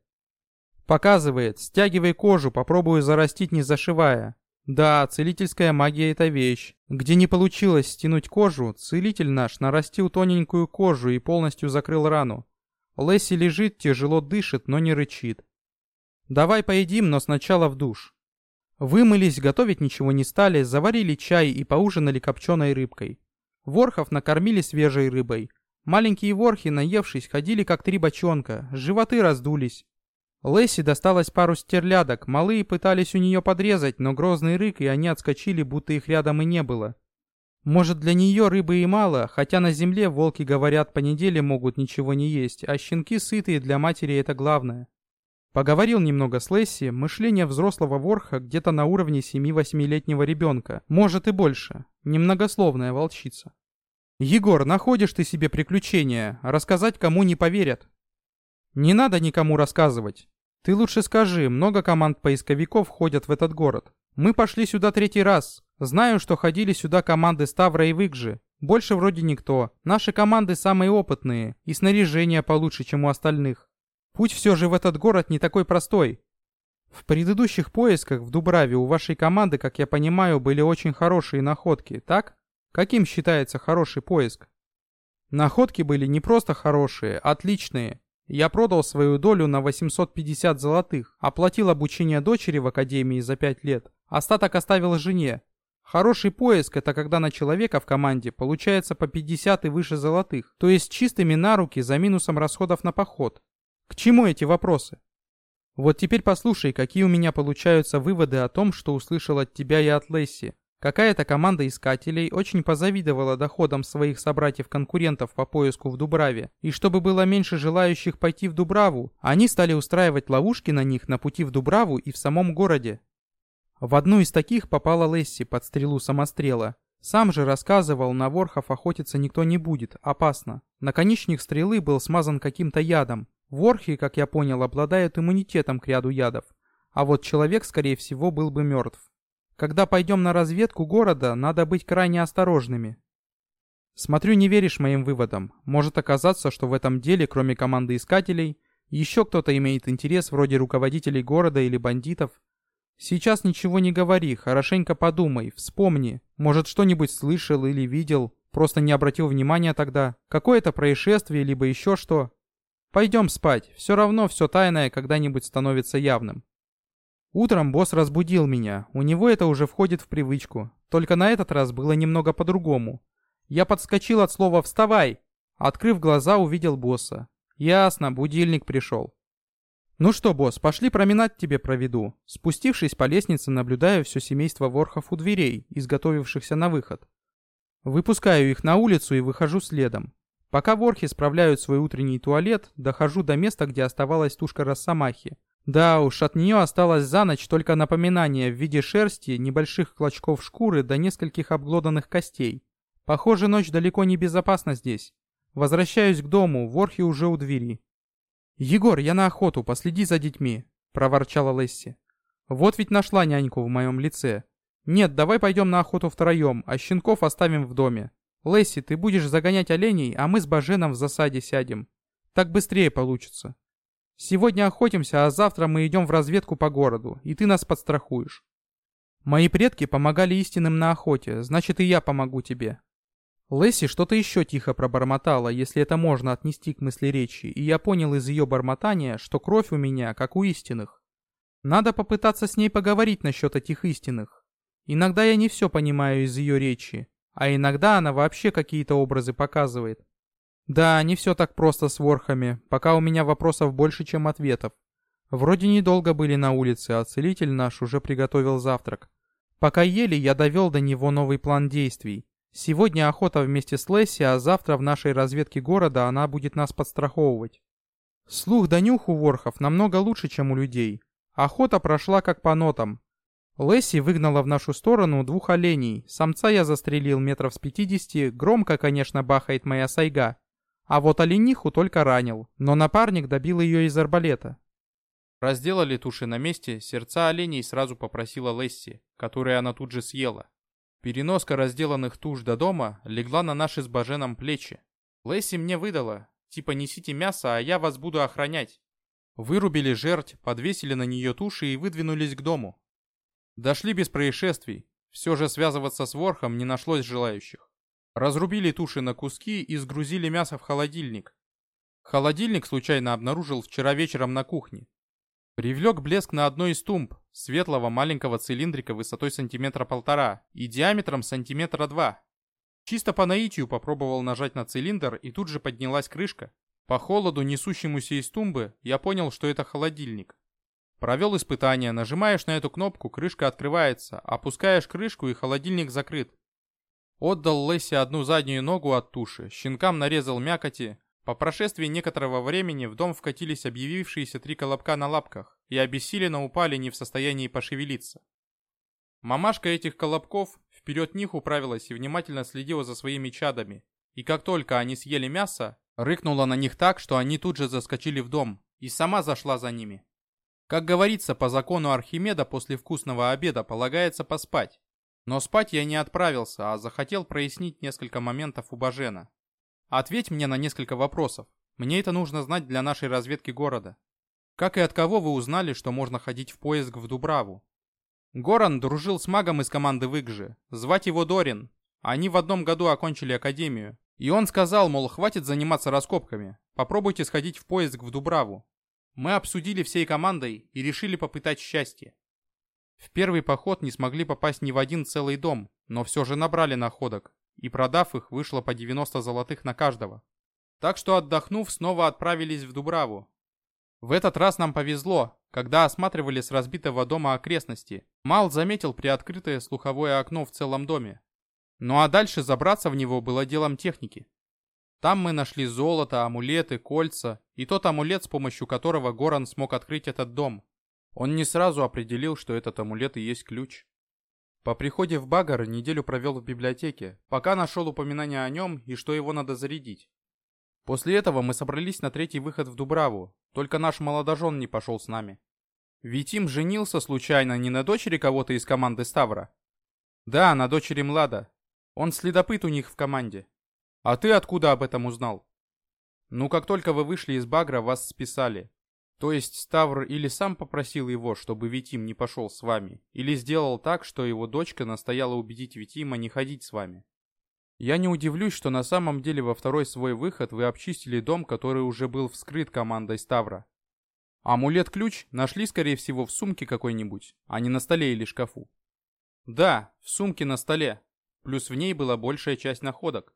Показывает, стягивай кожу, попробую зарастить, не зашивая. Да, целительская магия это вещь. Где не получилось стянуть кожу, целитель наш нарастил тоненькую кожу и полностью закрыл рану. Лесси лежит, тяжело дышит, но не рычит. Давай поедим, но сначала в душ. Вымылись, готовить ничего не стали, заварили чай и поужинали копченой рыбкой. Ворхов накормили свежей рыбой. Маленькие ворхи, наевшись, ходили как три бочонка, животы раздулись. Лесси досталось пару стерлядок, малые пытались у нее подрезать, но грозный рык, и они отскочили, будто их рядом и не было. Может, для нее рыбы и мало, хотя на земле волки, говорят, по неделе могут ничего не есть, а щенки сытые для матери это главное. Поговорил немного с Лесси, мышление взрослого ворха где-то на уровне 7-8-летнего ребенка, может и больше, немногословная волчица. «Егор, находишь ты себе приключения, рассказать кому не поверят». «Не надо никому рассказывать. Ты лучше скажи, много команд поисковиков ходят в этот город. Мы пошли сюда третий раз. Знаю, что ходили сюда команды Ставра и Выгжи. Больше вроде никто. Наши команды самые опытные, и снаряжение получше, чем у остальных. Путь все же в этот город не такой простой. В предыдущих поисках в Дубраве у вашей команды, как я понимаю, были очень хорошие находки, так? Каким считается хороший поиск? Находки были не просто хорошие, отличные. Я продал свою долю на 850 золотых, оплатил обучение дочери в академии за 5 лет, остаток оставил жене. Хороший поиск – это когда на человека в команде получается по 50 и выше золотых, то есть чистыми на руки за минусом расходов на поход. К чему эти вопросы? Вот теперь послушай, какие у меня получаются выводы о том, что услышал от тебя и от Лесси. Какая-то команда искателей очень позавидовала доходам своих собратьев-конкурентов по поиску в Дубраве, и чтобы было меньше желающих пойти в Дубраву, они стали устраивать ловушки на них на пути в Дубраву и в самом городе. В одну из таких попала Лесси под стрелу самострела. Сам же рассказывал, на ворхов охотиться никто не будет, опасно. Наконечник стрелы был смазан каким-то ядом. Ворхи, как я понял, обладают иммунитетом к ряду ядов. А вот человек, скорее всего, был бы мертв. Когда пойдем на разведку города, надо быть крайне осторожными. Смотрю, не веришь моим выводам. Может оказаться, что в этом деле, кроме команды искателей, еще кто-то имеет интерес вроде руководителей города или бандитов. Сейчас ничего не говори, хорошенько подумай, вспомни. Может, что-нибудь слышал или видел, просто не обратил внимания тогда. Какое-то происшествие, либо еще что. Пойдем спать, все равно все тайное когда-нибудь становится явным. Утром босс разбудил меня, у него это уже входит в привычку. Только на этот раз было немного по-другому. Я подскочил от слова «вставай!». Открыв глаза, увидел босса. Ясно, будильник пришел. «Ну что, босс, пошли променад тебе проведу». Спустившись по лестнице, наблюдаю все семейство ворхов у дверей, изготовившихся на выход. Выпускаю их на улицу и выхожу следом. Пока ворхи справляют свой утренний туалет, дохожу до места, где оставалась тушка росомахи. Да уж, от нее осталось за ночь только напоминание в виде шерсти, небольших клочков шкуры до нескольких обглоданных костей. Похоже, ночь далеко не безопасна здесь. Возвращаюсь к дому, ворхи уже у двери. «Егор, я на охоту, последи за детьми», — проворчала Лесси. «Вот ведь нашла няньку в моем лице. Нет, давай пойдем на охоту втроем, а щенков оставим в доме. Лесси, ты будешь загонять оленей, а мы с Баженом в засаде сядем. Так быстрее получится». Сегодня охотимся, а завтра мы идем в разведку по городу, и ты нас подстрахуешь. Мои предки помогали истинным на охоте, значит и я помогу тебе. Лесси что-то еще тихо пробормотала, если это можно отнести к мысли речи, и я понял из ее бормотания, что кровь у меня, как у истинных. Надо попытаться с ней поговорить насчет этих истинных. Иногда я не все понимаю из ее речи, а иногда она вообще какие-то образы показывает. Да, не все так просто с ворхами, пока у меня вопросов больше, чем ответов. Вроде недолго были на улице, а целитель наш уже приготовил завтрак. Пока ели, я довел до него новый план действий. Сегодня охота вместе с Лесси, а завтра в нашей разведке города она будет нас подстраховывать. Слух да нюх у ворхов намного лучше, чем у людей. Охота прошла как по нотам. Лесси выгнала в нашу сторону двух оленей. Самца я застрелил метров с пятидесяти, громко, конечно, бахает моя сайга. А вот олениху только ранил, но напарник добил ее из арбалета. Разделали туши на месте, сердца оленей сразу попросила Лесси, которые она тут же съела. Переноска разделанных туш до дома легла на наши с Баженом плечи. Лесси мне выдала, типа несите мясо, а я вас буду охранять. Вырубили жерть, подвесили на нее туши и выдвинулись к дому. Дошли без происшествий, все же связываться с ворхом не нашлось желающих. Разрубили туши на куски и сгрузили мясо в холодильник. Холодильник случайно обнаружил вчера вечером на кухне. Привлек блеск на одной из тумб, светлого маленького цилиндрика высотой сантиметра полтора и диаметром сантиметра два. Чисто по наитию попробовал нажать на цилиндр и тут же поднялась крышка. По холоду, несущемуся из тумбы, я понял, что это холодильник. Провел испытание, нажимаешь на эту кнопку, крышка открывается, опускаешь крышку и холодильник закрыт. Отдал Лесси одну заднюю ногу от туши, щенкам нарезал мякоти. По прошествии некоторого времени в дом вкатились объявившиеся три колобка на лапках и обессиленно упали не в состоянии пошевелиться. Мамашка этих колобков вперед них управилась и внимательно следила за своими чадами. И как только они съели мясо, рыкнула на них так, что они тут же заскочили в дом, и сама зашла за ними. Как говорится, по закону Архимеда после вкусного обеда полагается поспать. Но спать я не отправился, а захотел прояснить несколько моментов у Бажена. Ответь мне на несколько вопросов. Мне это нужно знать для нашей разведки города. Как и от кого вы узнали, что можно ходить в поиск в Дубраву? Горан дружил с магом из команды Выгжи. Звать его Дорин. Они в одном году окончили академию. И он сказал, мол, хватит заниматься раскопками. Попробуйте сходить в поиск в Дубраву. Мы обсудили всей командой и решили попытать счастье. В первый поход не смогли попасть ни в один целый дом, но все же набрали находок, и продав их, вышло по 90 золотых на каждого. Так что отдохнув, снова отправились в Дубраву. В этот раз нам повезло, когда осматривали с разбитого дома окрестности. Мал заметил приоткрытое слуховое окно в целом доме. Ну а дальше забраться в него было делом техники. Там мы нашли золото, амулеты, кольца и тот амулет, с помощью которого Горан смог открыть этот дом. Он не сразу определил, что этот амулет и есть ключ. По приходе в Багар неделю провел в библиотеке, пока нашел упоминание о нем и что его надо зарядить. После этого мы собрались на третий выход в Дубраву, только наш молодожен не пошел с нами. Витим женился случайно не на дочери кого-то из команды Ставра? Да, на дочери Млада. Он следопыт у них в команде. А ты откуда об этом узнал? Ну, как только вы вышли из Багра, вас списали. То есть Ставр или сам попросил его, чтобы Витим не пошел с вами, или сделал так, что его дочка настояла убедить Витима не ходить с вами. Я не удивлюсь, что на самом деле во второй свой выход вы обчистили дом, который уже был вскрыт командой Ставра. Амулет-ключ нашли, скорее всего, в сумке какой-нибудь, а не на столе или шкафу. Да, в сумке на столе, плюс в ней была большая часть находок.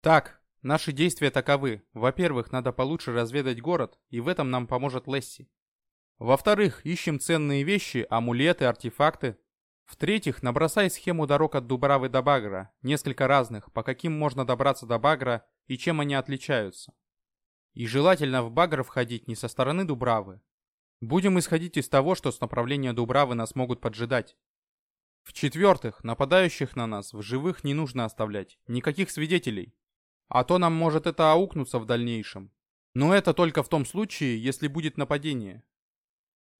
Так, Наши действия таковы. Во-первых, надо получше разведать город, и в этом нам поможет Лесси. Во-вторых, ищем ценные вещи, амулеты, артефакты. В-третьих, набросай схему дорог от Дубравы до Багра, несколько разных, по каким можно добраться до Багра и чем они отличаются. И желательно в Багр входить не со стороны Дубравы. Будем исходить из того, что с направления Дубравы нас могут поджидать. В-четвертых, нападающих на нас в живых не нужно оставлять, никаких свидетелей. А то нам может это аукнуться в дальнейшем. Но это только в том случае, если будет нападение.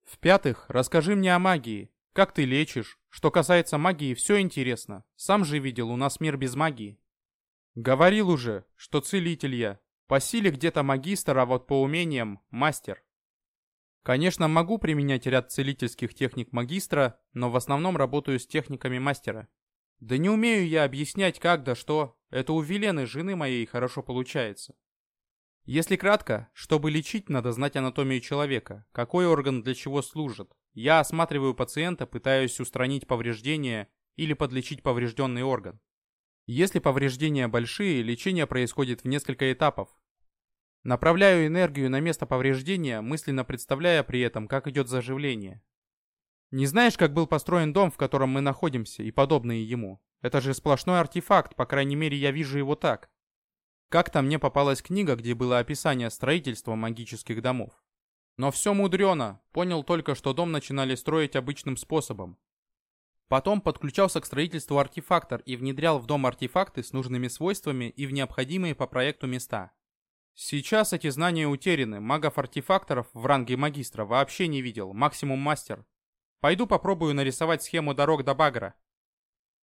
В-пятых, расскажи мне о магии. Как ты лечишь? Что касается магии, все интересно. Сам же видел, у нас мир без магии. Говорил уже, что целитель я. По силе где-то магистр, а вот по умениям мастер. Конечно, могу применять ряд целительских техник магистра, но в основном работаю с техниками мастера. Да не умею я объяснять как да что, это у Велены, жены моей, хорошо получается. Если кратко, чтобы лечить, надо знать анатомию человека, какой орган для чего служит. Я осматриваю пациента, пытаюсь устранить повреждения или подлечить поврежденный орган. Если повреждения большие, лечение происходит в несколько этапов. Направляю энергию на место повреждения, мысленно представляя при этом, как идет заживление. Не знаешь, как был построен дом, в котором мы находимся, и подобные ему? Это же сплошной артефакт, по крайней мере, я вижу его так. Как-то мне попалась книга, где было описание строительства магических домов. Но все мудрено, понял только, что дом начинали строить обычным способом. Потом подключался к строительству артефактор и внедрял в дом артефакты с нужными свойствами и в необходимые по проекту места. Сейчас эти знания утеряны, магов-артефакторов в ранге магистра вообще не видел, максимум мастер. Пойду попробую нарисовать схему дорог до Багра.